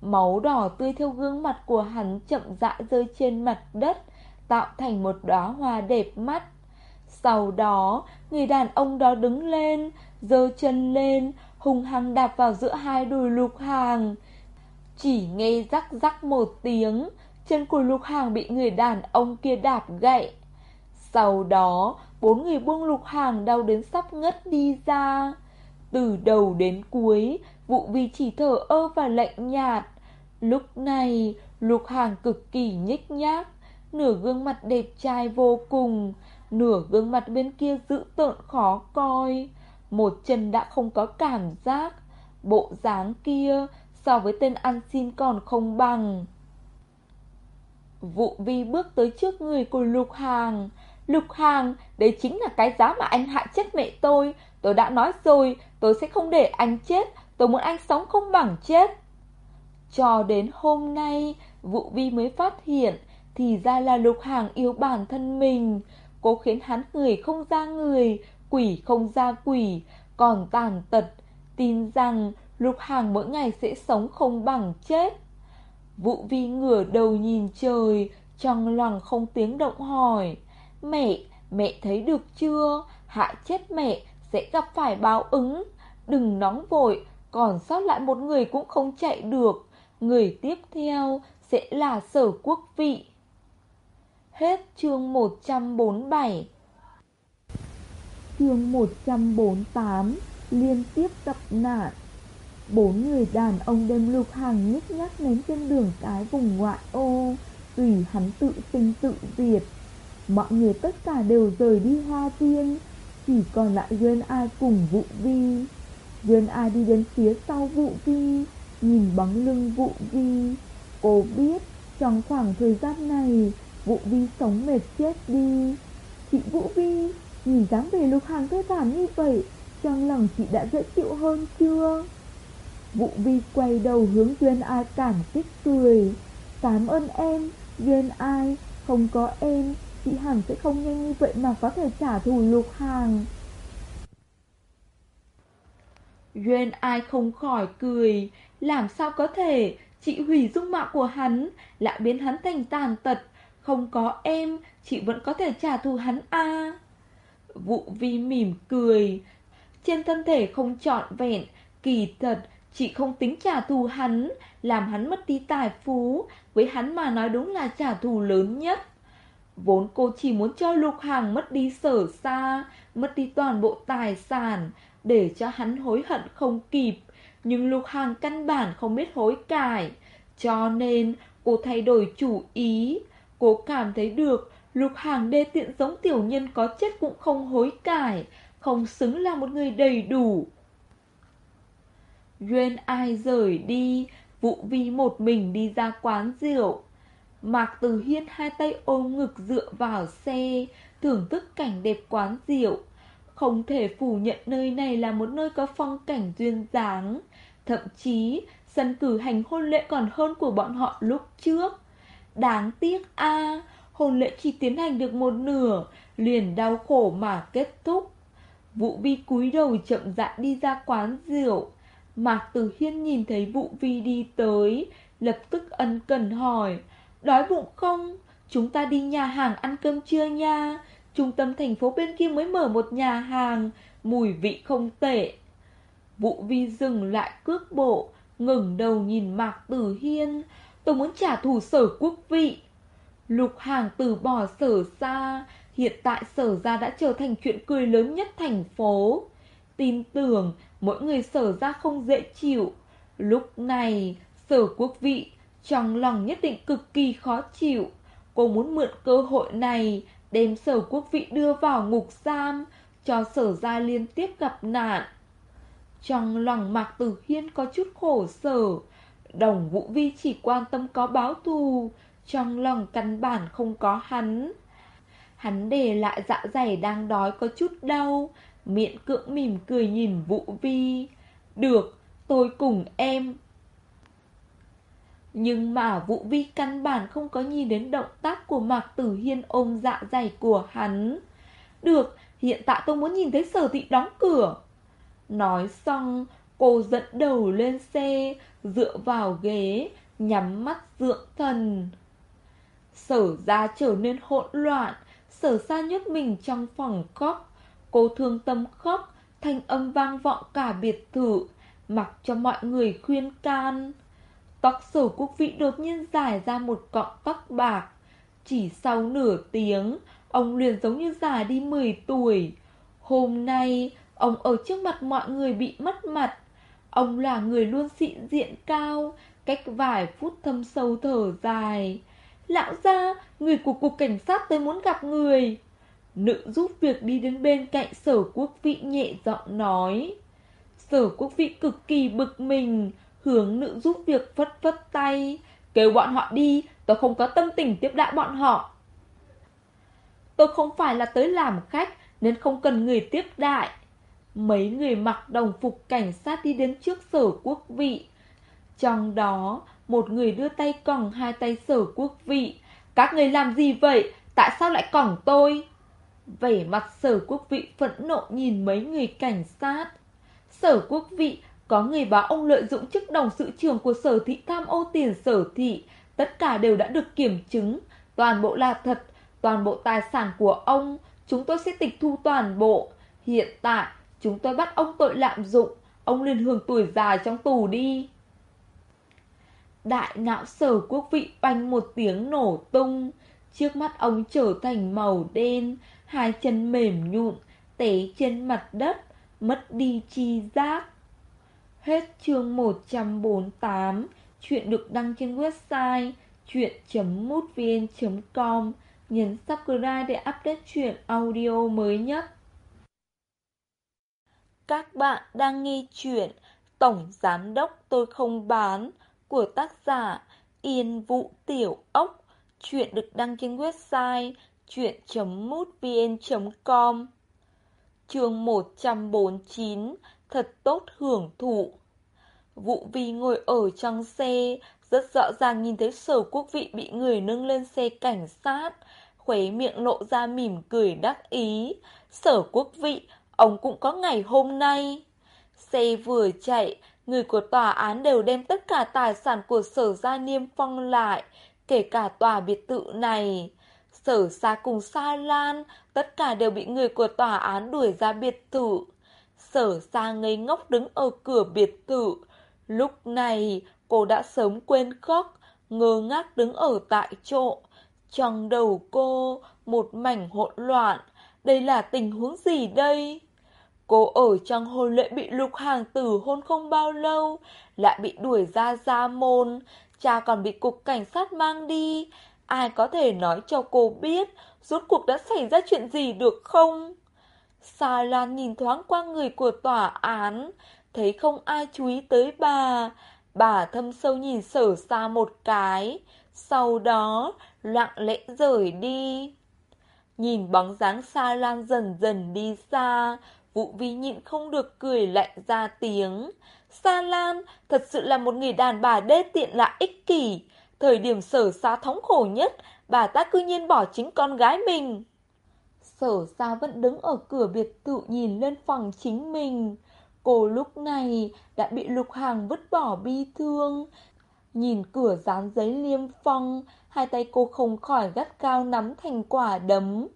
Máu đỏ tươi theo gương mặt của hắn chậm rãi rơi trên mặt đất, Tạo thành một đóa hoa đẹp mắt. Sau đó, Người đàn ông đó đứng lên, giơ chân lên, Hùng hăng đạp vào giữa hai đùi lục hàng Chỉ nghe rắc rắc một tiếng, Chân của lục hàng bị người đàn ông kia đạp gậy. Sau đó, Bốn người buông lục hàng đau đến sắp ngất đi ra. Từ đầu đến cuối Vụ vi chỉ thở ơ và lạnh nhạt. Lúc này lục hàng cực kỳ nhích nhác Nửa gương mặt đẹp trai vô cùng Nửa gương mặt bên kia dữ tợn khó coi. Một chân đã không có cảm giác Bộ dáng kia So với tên ăn xin còn không bằng. Vụ vi bước tới trước người của Lục Hàng. Lục Hàng, đấy chính là cái giá mà anh hại chết mẹ tôi. Tôi đã nói rồi, tôi sẽ không để anh chết. Tôi muốn anh sống không bằng chết. Cho đến hôm nay Vụ vi mới phát hiện Thì ra là Lục Hàng yêu bản thân mình. Cô khiến hắn người không ra người Quỷ không ra quỷ. Còn tàn tật Tin rằng Lục Hàng mỗi ngày sẽ sống không bằng chết. Vụ vi ngửa đầu nhìn trời Trong lòng không tiếng động hỏi Mẹ, mẹ thấy được chưa? Hại chết mẹ sẽ gặp phải báo ứng. Đừng nóng vội, Còn sót lại một người cũng không chạy được. Người tiếp theo sẽ là sở quốc vị. Hết chương 147 Chương 148 Liên tiếp gặp nạn. Bốn người đàn ông đem lục hàng nhích nhắc đến trên đường cái vùng ngoại ô Tùy hắn tự sinh tự diệt. Mọi người tất cả đều rời đi hoa tiên chỉ còn lại Duyên Ai cùng Vũ Vi. Duyên Ai đi đến phía sau Vũ Vi, Nhìn bóng lưng Vũ Vi. Cô biết trong khoảng thời gian này Vũ Vi sống mệt chết đi. Chị Vũ Vi, Nhìn dáng về lục hàng cơ bản như vậy, Trong lòng chị đã dễ chịu hơn chưa? Vũ Vi quay đầu hướng Duyên Ai cảm kích cười. Cảm ơn em, Duyên Ai, Không có em Chị hẳn sẽ không nhanh như vậy mà có thể trả thù lục hàng Duyên Ai không khỏi cười. Làm sao có thể? Chị hủy dung mạo của hắn, Lại biến hắn thành tàn tật. Không có em, Chị vẫn có thể trả thù hắn a à. Vụ vi mỉm cười. Trên thân thể không trọn vẹn. Kỳ thật, Chị không tính trả thù hắn. Làm hắn mất đi tài phú, Với hắn mà nói đúng là trả thù lớn nhất. Vốn cô chỉ muốn cho Lục Hàng mất đi sở xa, Mất đi toàn bộ tài sản, Để cho hắn hối hận không kịp. Nhưng Lục Hàng căn bản không biết hối cải, Cho nên cô thay đổi chủ ý. Cô cảm thấy được Lục Hàng đê tiện giống tiểu nhân có chết cũng không hối cải, Không xứng là một người đầy đủ. Duyên ai rời đi Vụ vi một mình đi ra quán rượu. Mạc Từ Hiên hai tay ôm ngực dựa vào xe, Thưởng thức cảnh đẹp quán rượu. Không thể phủ nhận nơi này là một nơi có phong cảnh duyên dáng. Thậm chí, sân cử hành hôn lễ còn hơn của bọn họ lúc trước. Đáng tiếc a, hôn lễ chỉ tiến hành được một nửa, Liền đau khổ mà kết thúc. Vũ Vi cúi đầu chậm rãi đi ra quán rượu. Mạc Tử Hiên nhìn thấy Vũ Vi đi tới, Lập tức ân cần hỏi Đói bụng không? Chúng ta đi nhà hàng ăn cơm trưa nha. Trung tâm thành phố bên kia mới mở một nhà hàng. Mùi vị không tệ. Vũ Vi dừng lại cước bộ, ngẩng đầu nhìn Mạc Tử Hiên. Tôi muốn trả thù sở quốc vị. Lục hàng từ bỏ sở xa. Hiện tại sở ra đã trở thành chuyện cười lớn nhất thành phố. Tin tưởng mỗi người sở ra không dễ chịu. Lúc này, sở quốc vị trong lòng nhất định cực kỳ khó chịu Cô muốn mượn cơ hội này Đem sở quốc vị đưa vào ngục giam Cho sở gia liên tiếp gặp nạn. Trong lòng Mạc Tử Hiên có chút khổ sở Đồng Vũ Vi chỉ quan tâm có báo thù Trong lòng căn bản không có hắn. Hắn để lại dạ dày đang đói có chút đau Miệng cưỡng mỉm cười nhìn Vũ Vi. Được, tôi cùng em nhưng mà Vũ Vi căn bản không có nhìn đến động tác của Mạc Tử Hiên ôm dạ dày của hắn Được, hiện tại tôi muốn nhìn thấy sở thị đóng cửa Nói xong, Cô dẫn đầu lên xe, dựa vào ghế, nhắm mắt dưỡng thần. Sở ra trở nên hỗn loạn, sở xa nhốt mình trong phòng khóc. Cô thương tâm khóc, thanh âm vang vọng cả biệt thự, mặc cho mọi người khuyên can. Tóc sở quốc vị đột nhiên dài ra một cọng tóc bạc. Chỉ sau nửa tiếng, ông liền giống như già đi 10 tuổi. Hôm nay, ông ở trước mặt mọi người bị mất mặt. Ông là người luôn xịn diện cao, cách vài phút thâm sâu thở dài. Lão gia, người của cục cảnh sát tới muốn gặp người. Nữ giúp việc đi đến bên cạnh sở quốc vị nhẹ giọng nói. Sở quốc vị cực kỳ bực mình, hướng nữ giúp việc phất phất tay. Kêu bọn họ đi, tôi không có tâm tình tiếp đãi bọn họ. Tôi không phải là tới làm khách, nên không cần người tiếp đại. Mấy người mặc đồng phục cảnh sát đi đến trước sở quốc vị. Trong đó, một người đưa tay còng hai tay sở quốc vị. Các người làm gì vậy? Tại sao lại còng tôi? Vẻ mặt sở quốc vị phẫn nộ nhìn mấy người cảnh sát. Sở quốc vị có người báo ông lợi dụng chức đồng sự trưởng của sở thị tham ô tiền sở thị. Tất cả đều đã được kiểm chứng. Toàn bộ là thật. Toàn bộ tài sản của ông. Chúng tôi sẽ tịch thu toàn bộ. Hiện tại, chúng tôi bắt ông tội lạm dụng. Ông liền hưởng tuổi già trong tù đi. Đại não sở quốc vị banh một tiếng nổ tung. Trước mắt ông trở thành màu đen, hai chân mềm nhụn, té trên mặt đất, mất đi chi giác. Hết chương 148, chuyện được đăng trên website chuyện.mútvn.com. Nhấn subscribe để update chuyện audio mới nhất. Các bạn đang nghe chuyện Tổng Giám Đốc Tôi Không Bán của tác giả Yên Vũ Tiểu Ốc. Chuyện được đăng trên website chuyện.mútvn.com Chương 149 Thật tốt hưởng thụ. Vụ vi ngồi ở trong xe Rất rõ ràng nhìn thấy sở quốc vị bị người nâng lên xe cảnh sát Khuấy miệng lộ ra mỉm cười đắc ý. Sở quốc vị Ông cũng có ngày hôm nay. Xe vừa chạy Người của tòa án đều đem tất cả tài sản của sở gia niêm phong lại Kể cả tòa biệt thự này. Sở xa cùng Sa Lan, tất cả đều bị người của tòa án đuổi ra biệt thự. Sở xa ngây ngốc đứng ở cửa biệt thự. Lúc này, cô đã sớm quên khóc, ngơ ngác đứng ở tại chỗ. Trong đầu cô, một mảnh hỗn loạn. Đây là tình huống gì đây? Cô ở trong hôn lễ bị lục hàng tử hôn không bao lâu, lại bị đuổi ra gia môn, cha còn bị cục cảnh sát mang đi, Ai có thể nói cho cô biết Rốt cuộc đã xảy ra chuyện gì được không Sa Lan nhìn thoáng qua người của tòa án Thấy không ai chú ý tới bà. Bà thâm sâu nhìn sở xa một cái Sau đó lặng lẽ rời đi. Nhìn bóng dáng Sa Lan dần dần đi xa Vũ Vi nhịn không được cười lạnh ra tiếng. Sa Lan thật sự là một người đàn bà đê tiện lạ ích kỷ. Thời điểm sở xa thống khổ nhất, bà ta cư nhiên bỏ chính con gái mình. Sở ra vẫn đứng ở cửa biệt thự nhìn lên phòng chính mình. Cô lúc này đã bị lục hàng vứt bỏ bi thương. Nhìn cửa dán giấy liêm phong, hai tay cô không khỏi gắt cao nắm thành quả đấm.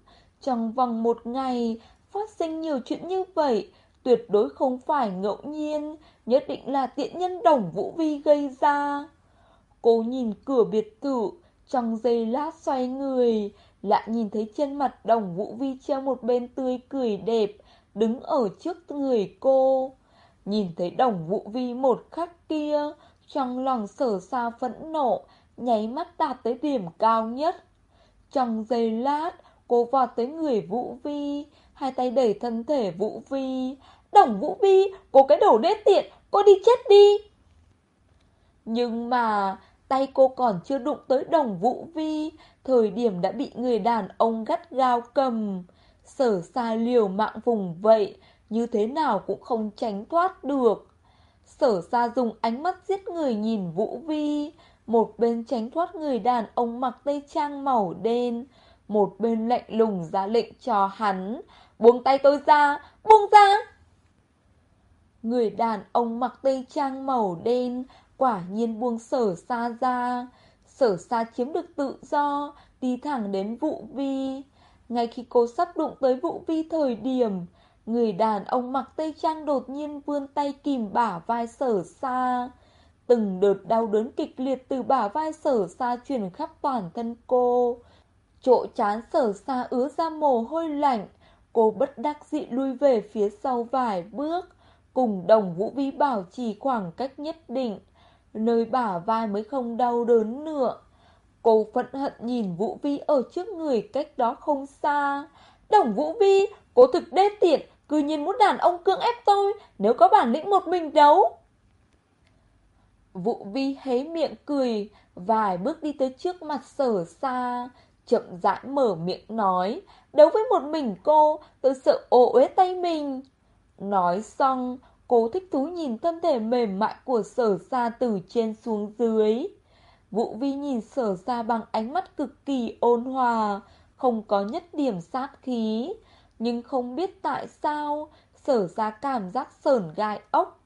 Trong vòng một ngày, phát sinh nhiều chuyện như vậy, tuyệt đối không phải ngẫu nhiên, nhất định là tiện nhân đồng Vũ Vi gây ra. Cô nhìn cửa biệt thự, trong giây lát xoay người, lại nhìn thấy trên mặt đồng Vũ Vi treo một bên tươi cười đẹp, đứng ở trước người cô. Nhìn thấy đồng Vũ Vi một khắc kia, trong lòng sở xa phẫn nộ, nháy mắt đạt tới điểm cao nhất. Trong giây lát, cô vọt tới người Vũ Vi, hai tay đẩy thân thể Vũ Vi. Đồng Vũ Vi, cô cái đầu đế tiện, cô đi chết đi. Nhưng mà, Tay cô còn chưa đụng tới đồng vũ vi, thời điểm đã bị người đàn ông gắt gao cầm. Sở xa liều mạng vùng vậy, như thế nào cũng không tránh thoát được. Sở xa dùng ánh mắt giết người nhìn Vũ Vi, một bên tránh thoát người đàn ông mặc tây trang màu đen, một bên lạnh lùng ra lệnh cho hắn, buông tay tôi ra, buông ra. Người đàn ông mặc tây trang màu đen, quả nhiên buông sở xa ra. Sở xa chiếm được tự do, đi thẳng đến vụ vi. Ngay khi cô sắp đụng tới vụ vi thời điểm, người đàn ông mặc tây trang đột nhiên vươn tay kìm bả vai sở xa. Từng đợt đau đớn kịch liệt từ bả vai sở xa truyền khắp toàn thân cô. Chỗ chán sở xa ứa ra mồ hôi lạnh, cô bất đắc dị lui về phía sau vài bước, cùng đồng vũ vi bảo trì khoảng cách nhất định, nơi bả vai mới không đau đớn nữa. Cô phẫn hận nhìn Vũ Vi ở trước người cách đó không xa. Đồng Vũ Vi, cô thực đê tiện, cứ nhiên muốn đàn ông cưỡng ép tôi, nếu có bản lĩnh một mình đấu. Vũ Vi hé miệng cười, vài bước đi tới trước mặt sở xa, chậm rãi mở miệng nói, đấu với một mình cô, tôi sợ ổ uế tay mình. Nói xong, cô thích thú nhìn thân thể mềm mại của sở ra từ trên xuống dưới. Vũ Vi nhìn sở ra bằng ánh mắt cực kỳ ôn hòa, không có nhất điểm sát khí. Nhưng không biết tại sao, sở ra cảm giác sờn gai ốc.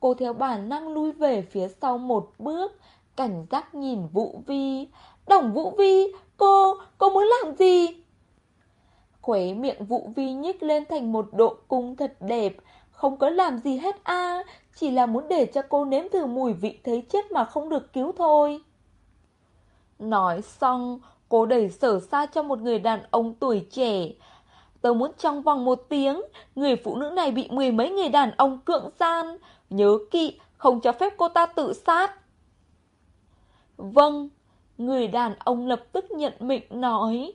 Cô theo bản năng lui về phía sau một bước, cảnh giác nhìn Vũ Vi. Đồng Vũ Vi, cô, cô muốn làm gì? Khuế miệng Vũ Vi nhích lên thành một độ cung thật đẹp, không có làm gì hết a chỉ là muốn để cho cô nếm thử mùi vị thấy chết mà không được cứu thôi. Nói xong, cô đẩy sở xa cho một người đàn ông tuổi trẻ. Tớ muốn trong vòng một tiếng, người phụ nữ này bị mười mấy người đàn ông cưỡng gian. Nhớ kỵ, không cho phép cô ta tự sát. Vâng, người đàn ông lập tức nhận mệnh nói.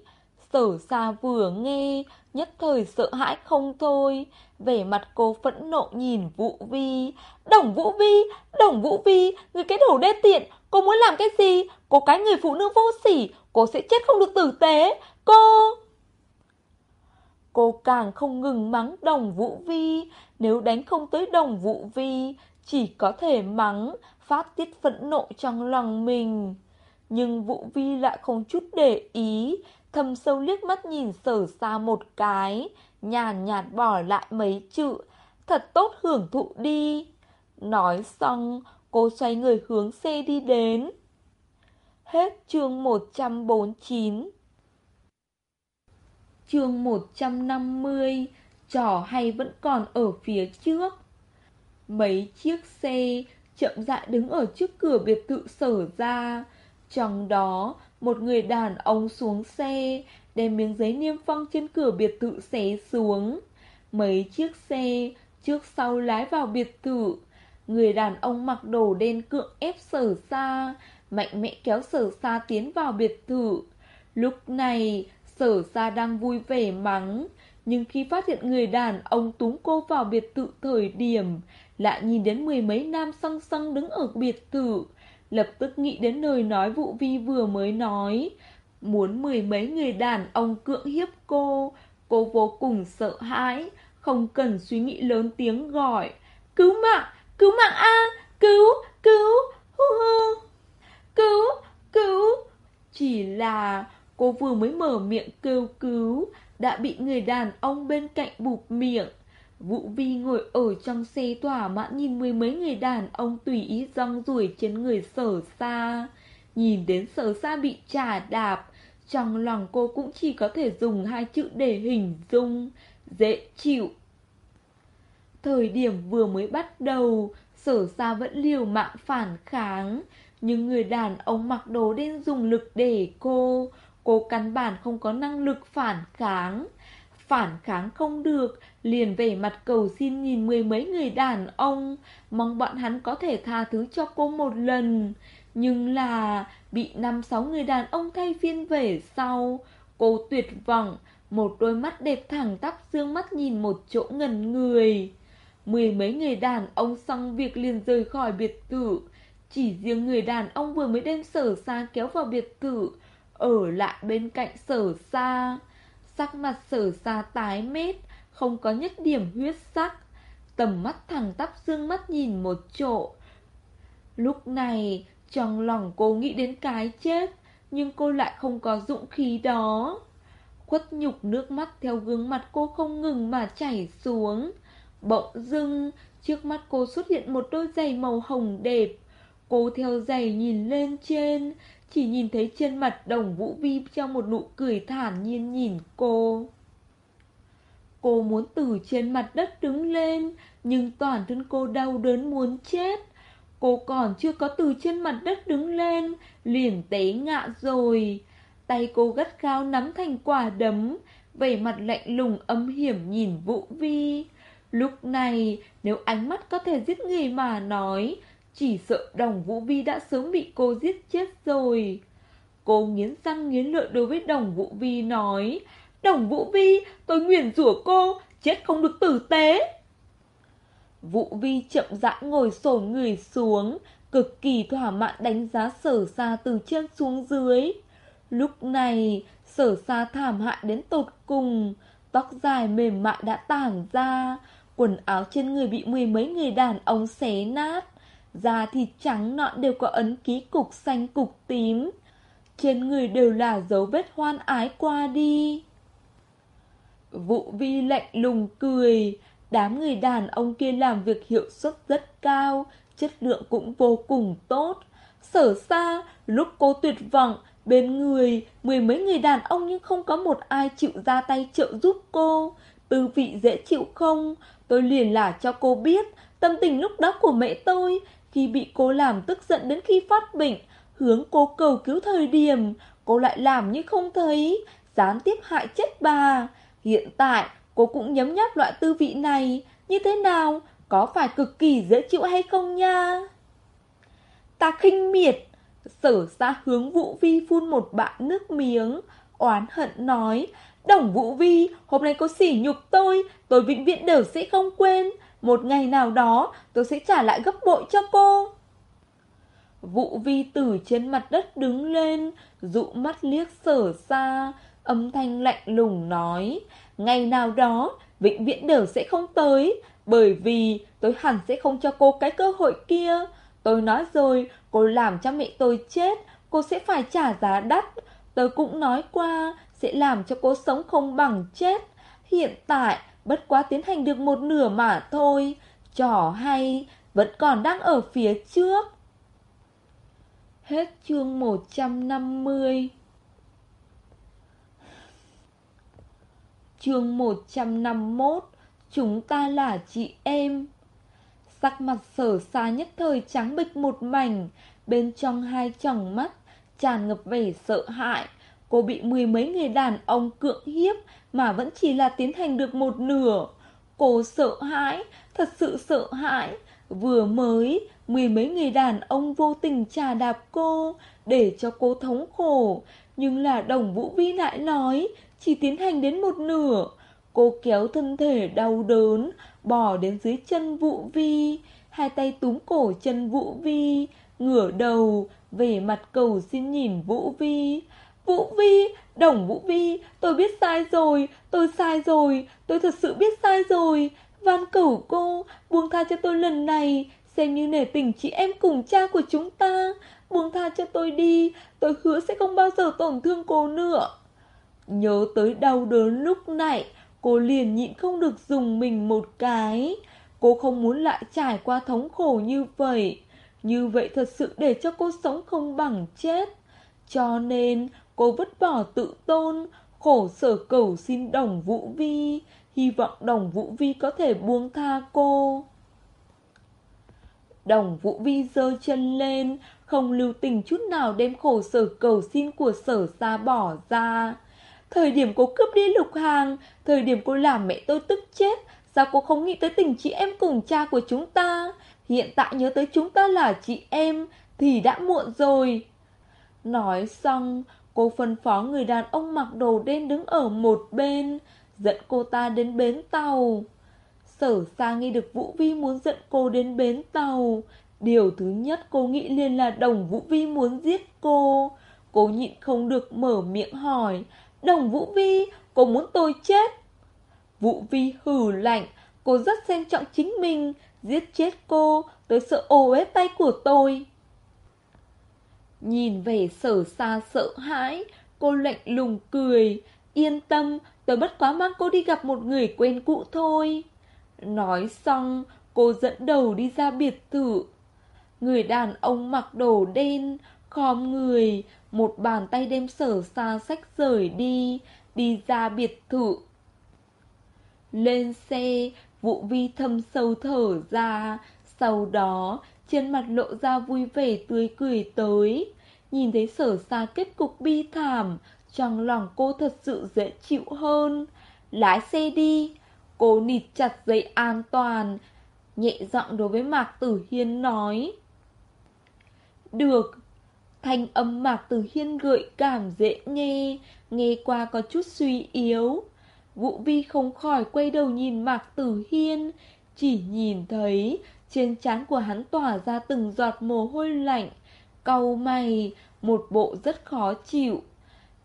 Sở xa vừa nghe, nhất thời sợ hãi không thôi. Vẻ mặt cô phẫn nộ nhìn Vũ Vi. Đồng Vũ Vi, Đồng Vũ Vi, người cái đồ đê tiện, cô muốn làm cái gì? Cô cái người phụ nữ vô sỉ, cô sẽ chết không được tử tế. Cô... Cô càng không ngừng mắng đồng Vũ Vi, nếu đánh không tới đồng Vũ Vi, chỉ có thể mắng, phát tiết phẫn nộ trong lòng mình. Nhưng Vũ Vi lại không chút để ý, thầm sâu liếc mắt nhìn sở xa một cái, nhàn nhạt bỏ lại mấy chữ, thật tốt hưởng thụ đi. Nói xong, cô xoay người hướng xe đi đến. Hết chương 149 Chương 150 Trò hay vẫn còn ở phía trước Mấy chiếc xe chậm rãi đứng ở trước cửa biệt thự sở ra Trong đó một người đàn ông xuống xe, Đem miếng giấy niêm phong trên cửa biệt thự xé xuống. Mấy chiếc xe trước sau lái vào biệt thự. Người đàn ông mặc đồ đen cưỡng ép sở xa, Mạnh mẽ kéo sở xa tiến vào biệt thự. Lúc này, sở xa đang vui vẻ mắng, Nhưng khi phát hiện người đàn ông túng cô vào biệt thự thời điểm, Lại nhìn đến mười mấy nam song song đứng ở biệt thự. Lập tức nghĩ đến lời nói vụ vi vừa mới nói. Muốn mười mấy người đàn ông cưỡng hiếp cô Cô vô cùng sợ hãi Không cần suy nghĩ lớn tiếng gọi. Cứu mạng, cứu mạng a cứu, cứu, hu hu. Cứu, cứu. Chỉ là cô vừa mới mở miệng kêu cứu Đã bị người đàn ông bên cạnh bụp miệng. Vũ Vi ngồi ở trong xe tỏa mãn nhìn mười mấy người đàn ông tùy ý rong ruổi trên người sở xa. Nhìn đến sở xa bị trả đạp, trong lòng cô cũng chỉ có thể dùng hai chữ để hình dung, dễ chịu. Thời điểm vừa mới bắt đầu, sở xa vẫn liều mạng phản kháng, nhưng người đàn ông mặc đồ đen dùng lực để cô, cô căn bản không có năng lực phản kháng. Phản kháng không được, liền về mặt cầu xin nhìn mười mấy người đàn ông, mong bọn hắn có thể tha thứ cho cô một lần. Nhưng là bị năm sáu người đàn ông thay phiên về sau, cô tuyệt vọng, một đôi mắt đẹp thẳng tắp dương mắt nhìn một chỗ ngần người. Mười mấy người đàn ông xong việc liền rời khỏi biệt thự, chỉ riêng người đàn ông vừa mới đem sở xa kéo vào biệt thự, ở lại bên cạnh sở xa. Sắc mặt sở xa tái mét, không có nhất điểm huyết sắc. Tầm mắt thẳng tắp dương mắt nhìn một chỗ. Lúc này, trong lòng cô nghĩ đến cái chết, nhưng cô lại không có dũng khí đó. Khuất nhục nước mắt theo gương mặt cô không ngừng mà chảy xuống. Bỗng dưng, trước mắt cô xuất hiện một đôi giày màu hồng đẹp. Cô theo giày nhìn lên trên, chỉ nhìn thấy trên mặt đồng Vũ Vi trong một nụ cười thản nhiên nhìn cô. Cô muốn từ trên mặt đất đứng lên, nhưng toàn thân cô đau đớn muốn chết. Cô còn chưa có từ trên mặt đất đứng lên, liền té ngã rồi. Tay cô gắt gao nắm thành quả đấm, vẻ mặt lạnh lùng âm hiểm nhìn Vũ Vi. Lúc này, nếu ánh mắt có thể giết người mà nói, chỉ sợ đồng Vũ Vi đã sớm bị cô giết chết rồi. Cô nghiến răng nghiến lợi đối với đồng Vũ Vi nói, Đồng Vũ Vi, tôi nguyền rủa cô, chết không được tử tế. Vũ Vi chậm rãi ngồi sổ người xuống, cực kỳ thỏa mãn đánh giá sở xa từ trên xuống dưới. Lúc này, sở xa thảm hại đến tột cùng, tóc dài mềm mại đã tản ra, quần áo trên người bị mười mấy người đàn ông xé nát, da thịt trắng nọn đều có ấn ký cục xanh cục tím. Trên người đều là dấu vết hoan ái qua đi. Vụ vi lạnh lùng cười, đám người đàn ông kia làm việc hiệu suất rất cao, chất lượng cũng vô cùng tốt. Sở xa, lúc cô tuyệt vọng, bên người, mười mấy người đàn ông nhưng không có một ai chịu ra tay trợ giúp cô. Tư vị dễ chịu không? Tôi liền là cho cô biết, tâm tình lúc đó của mẹ tôi, khi bị cô làm tức giận đến khi phát bệnh, hướng cô cầu cứu thời điểm, cô lại làm như không thấy, gián tiếp hại chết bà. Hiện tại, cô cũng nhấm nháp loại tư vị này, như thế nào, có phải cực kỳ dễ chịu hay không nha? Ta khinh miệt, sở ra hướng Vũ Vi phun một bạn nước miếng, oán hận nói, Đồng Vũ Vi, hôm nay cô sỉ nhục tôi, tôi vĩnh viễn đều sẽ không quên, một ngày nào đó tôi sẽ trả lại gấp bội cho cô. vụ Vi Tử trên mặt đất đứng lên, dụ mắt liếc sở xa, âm thanh lạnh lùng nói, ngày nào đó, vĩnh viễn đều sẽ không tới, bởi vì tôi hẳn sẽ không cho cô cái cơ hội kia. Tôi nói rồi, cô làm cho mẹ tôi chết, cô sẽ phải trả giá đắt. Tôi cũng nói qua, sẽ làm cho cô sống không bằng chết. Hiện tại, bất quá tiến hành được một nửa mà thôi. Trò hay, vẫn còn đang ở phía trước. Hết chương 150 Chương 151 Chúng ta là chị em Sắc mặt sở xa nhất thời trắng bịch một mảnh Bên trong hai tròng mắt Tràn ngập vẻ sợ hãi Cô bị mười mấy người đàn ông cưỡng hiếp Mà vẫn chỉ là tiến hành được một nửa. Cô sợ hãi, Thật sự sợ hãi. Vừa mới, Mười mấy người đàn ông vô tình trà đạp cô Để cho cô thống khổ. Nhưng là đồng vũ vi lại nói, Chỉ tiến hành đến một nửa. Cô kéo thân thể đau đớn Bỏ đến dưới chân Vũ Vi Hai tay túm cổ chân Vũ Vi Ngửa đầu, Về mặt cầu xin nhìn Vũ Vi Vũ Vi, đồng Vũ Vi Tôi biết sai rồi Tôi sai rồi Tôi thật sự biết sai rồi. Van cầu cô Buông tha cho tôi lần này Xem như nể tình chị em cùng cha của chúng ta. Buông tha cho tôi đi Tôi hứa sẽ không bao giờ tổn thương cô nữa. Nhớ tới đau đớn lúc nãy Cô liền nhịn không được dùng mình một cái. Cô không muốn lại trải qua thống khổ như vậy. Như vậy thật sự để cho cô sống không bằng chết. Cho nên cô vứt bỏ tự tôn, Khổ sở cầu xin đồng Vũ Vi. Hy vọng đồng Vũ Vi có thể buông tha cô. Đồng Vũ Vi giơ chân lên, Không lưu tình chút nào đem khổ sở cầu xin của sở xa bỏ ra. Thời điểm cô cướp đi lục hàng, Thời điểm cô làm mẹ tôi tức chết, Sao cô không nghĩ tới tình chị em cùng cha của chúng ta? Hiện tại nhớ tới chúng ta là chị em, Thì đã muộn rồi. Nói xong Cô phân phó người đàn ông mặc đồ đen đứng ở một bên Dẫn cô ta đến bến tàu Sở xa nghe được Vũ Vi muốn dẫn cô đến bến tàu Điều thứ nhất cô nghĩ liền là đồng Vũ Vi muốn giết cô Cô nhịn không được mở miệng hỏi Đồng Vũ Vi, cô muốn tôi chết. Vũ Vi hừ lạnh, cô rất xem trọng chính mình, giết chết cô, tôi sợ ô ế tay của tôi. Nhìn về sở xa sợ hãi, cô lạnh lùng cười, yên tâm, tôi bất quá mang cô đi gặp một người quen cũ thôi. Nói xong, cô dẫn đầu đi ra biệt thự. Người đàn ông mặc đồ đen, khom người, một bàn tay đem sở xa sách rời đi, đi ra biệt thự. Lên xe, Vũ Vi thâm sâu thở ra, sau đó trên mặt lộ ra vui vẻ tươi cười tới. Nhìn thấy sở xa kết cục bi thảm, trong lòng cô thật sự dễ chịu hơn. Lái xe đi, cô nịt chặt dây an toàn, nhẹ giọng đối với Mạc Tử Hiên nói. Được, thanh âm Mạc Tử Hiên gợi cảm dễ nghe, nghe qua có chút suy yếu. Vũ Vi không khỏi quay đầu nhìn Mạc Tử Hiên, chỉ nhìn thấy trên trán của hắn tỏa ra từng giọt mồ hôi lạnh, Cầu mày, một bộ rất khó chịu.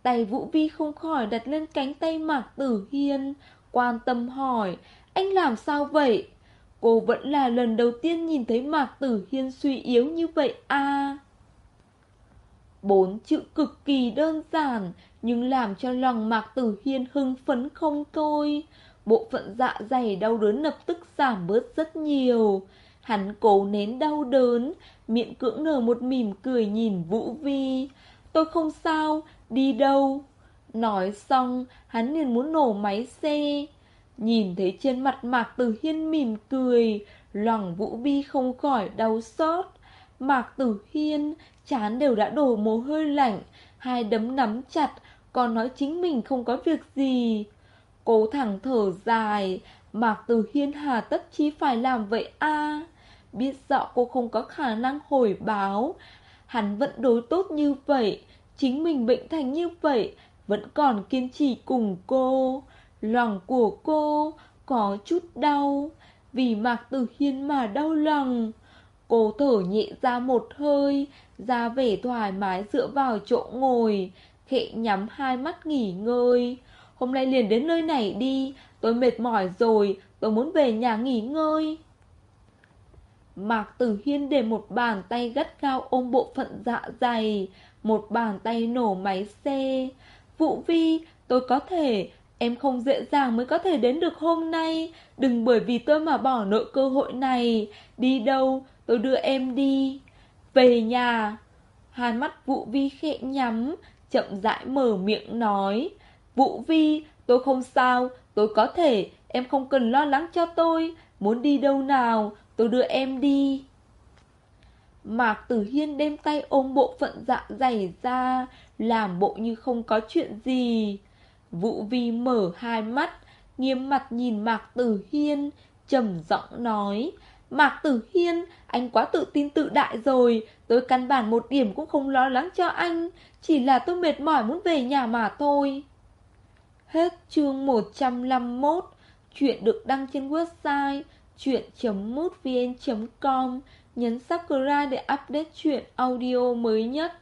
Tay Vũ Vi không khỏi đặt lên cánh tay Mạc Tử Hiên, quan tâm hỏi, anh làm sao vậy? Cô vẫn là lần đầu tiên nhìn thấy Mạc Tử Hiên suy yếu như vậy à? Bốn chữ cực kỳ đơn giản, nhưng làm cho lòng Mạc Tử Hiên hưng phấn không thôi. Bộ phận dạ dày đau đớn lập tức giảm bớt rất nhiều. Hắn cố nén đau đớn, miệng cưỡng nở một mỉm cười nhìn Vũ Vi. Tôi không sao, đi đâu? Nói xong, hắn liền muốn nổ máy xe. Nhìn thấy trên mặt Mạc Tử Hiên mỉm cười, lòng Vũ Vi không khỏi đau xót. Mạc Tử Hiên, chán đều đã đổ mồ hôi lạnh, hai đấm nắm chặt, còn nói chính mình không có việc gì. Cố thẳng thở dài, Mạc Tử Hiên hà tất chí phải làm vậy a Biết rõ cô không có khả năng hồi báo, hắn vẫn đối tốt như vậy, chính mình bệnh thành như vậy, vẫn còn kiên trì cùng cô. Lòng của cô có chút đau, vì Mạc Tử Hiên mà đau lòng. Cô thở nhẹ ra một hơi, ra vẻ thoải mái dựa vào chỗ ngồi, khẽ nhắm hai mắt nghỉ ngơi. Hôm nay liền đến nơi này đi, tôi mệt mỏi rồi, tôi muốn về nhà nghỉ ngơi. Mạc Tử Hiên để một bàn tay gắt gao ôm bộ phận dạ dày, một bàn tay nổ máy xe. Vũ Vi, tôi có thể, em không dễ dàng mới có thể đến được hôm nay. Đừng bởi vì tôi mà bỏ nội cơ hội này. Đi đâu, tôi đưa em đi. Về nhà. Hai mắt Vũ Vi khẽ nhắm, chậm rãi mở miệng nói. Vũ Vi, tôi không sao, tôi có thể, em không cần lo lắng cho tôi. Muốn đi đâu nào, tôi đưa em đi. Mạc Tử Hiên đem tay ôm bộ phận dạ dày ra, làm bộ như không có chuyện gì. Vũ Vi mở hai mắt, nghiêm mặt nhìn Mạc Tử Hiên, trầm giọng nói, Mạc Tử Hiên, anh quá tự tin tự đại rồi, tôi căn bản một điểm cũng không lo lắng cho anh, chỉ là tôi mệt mỏi muốn về nhà mà thôi. Hết chương 151, chuyện được đăng trên website chuyện.mútvn.com, nhấn subscribe để update chuyện audio mới nhất.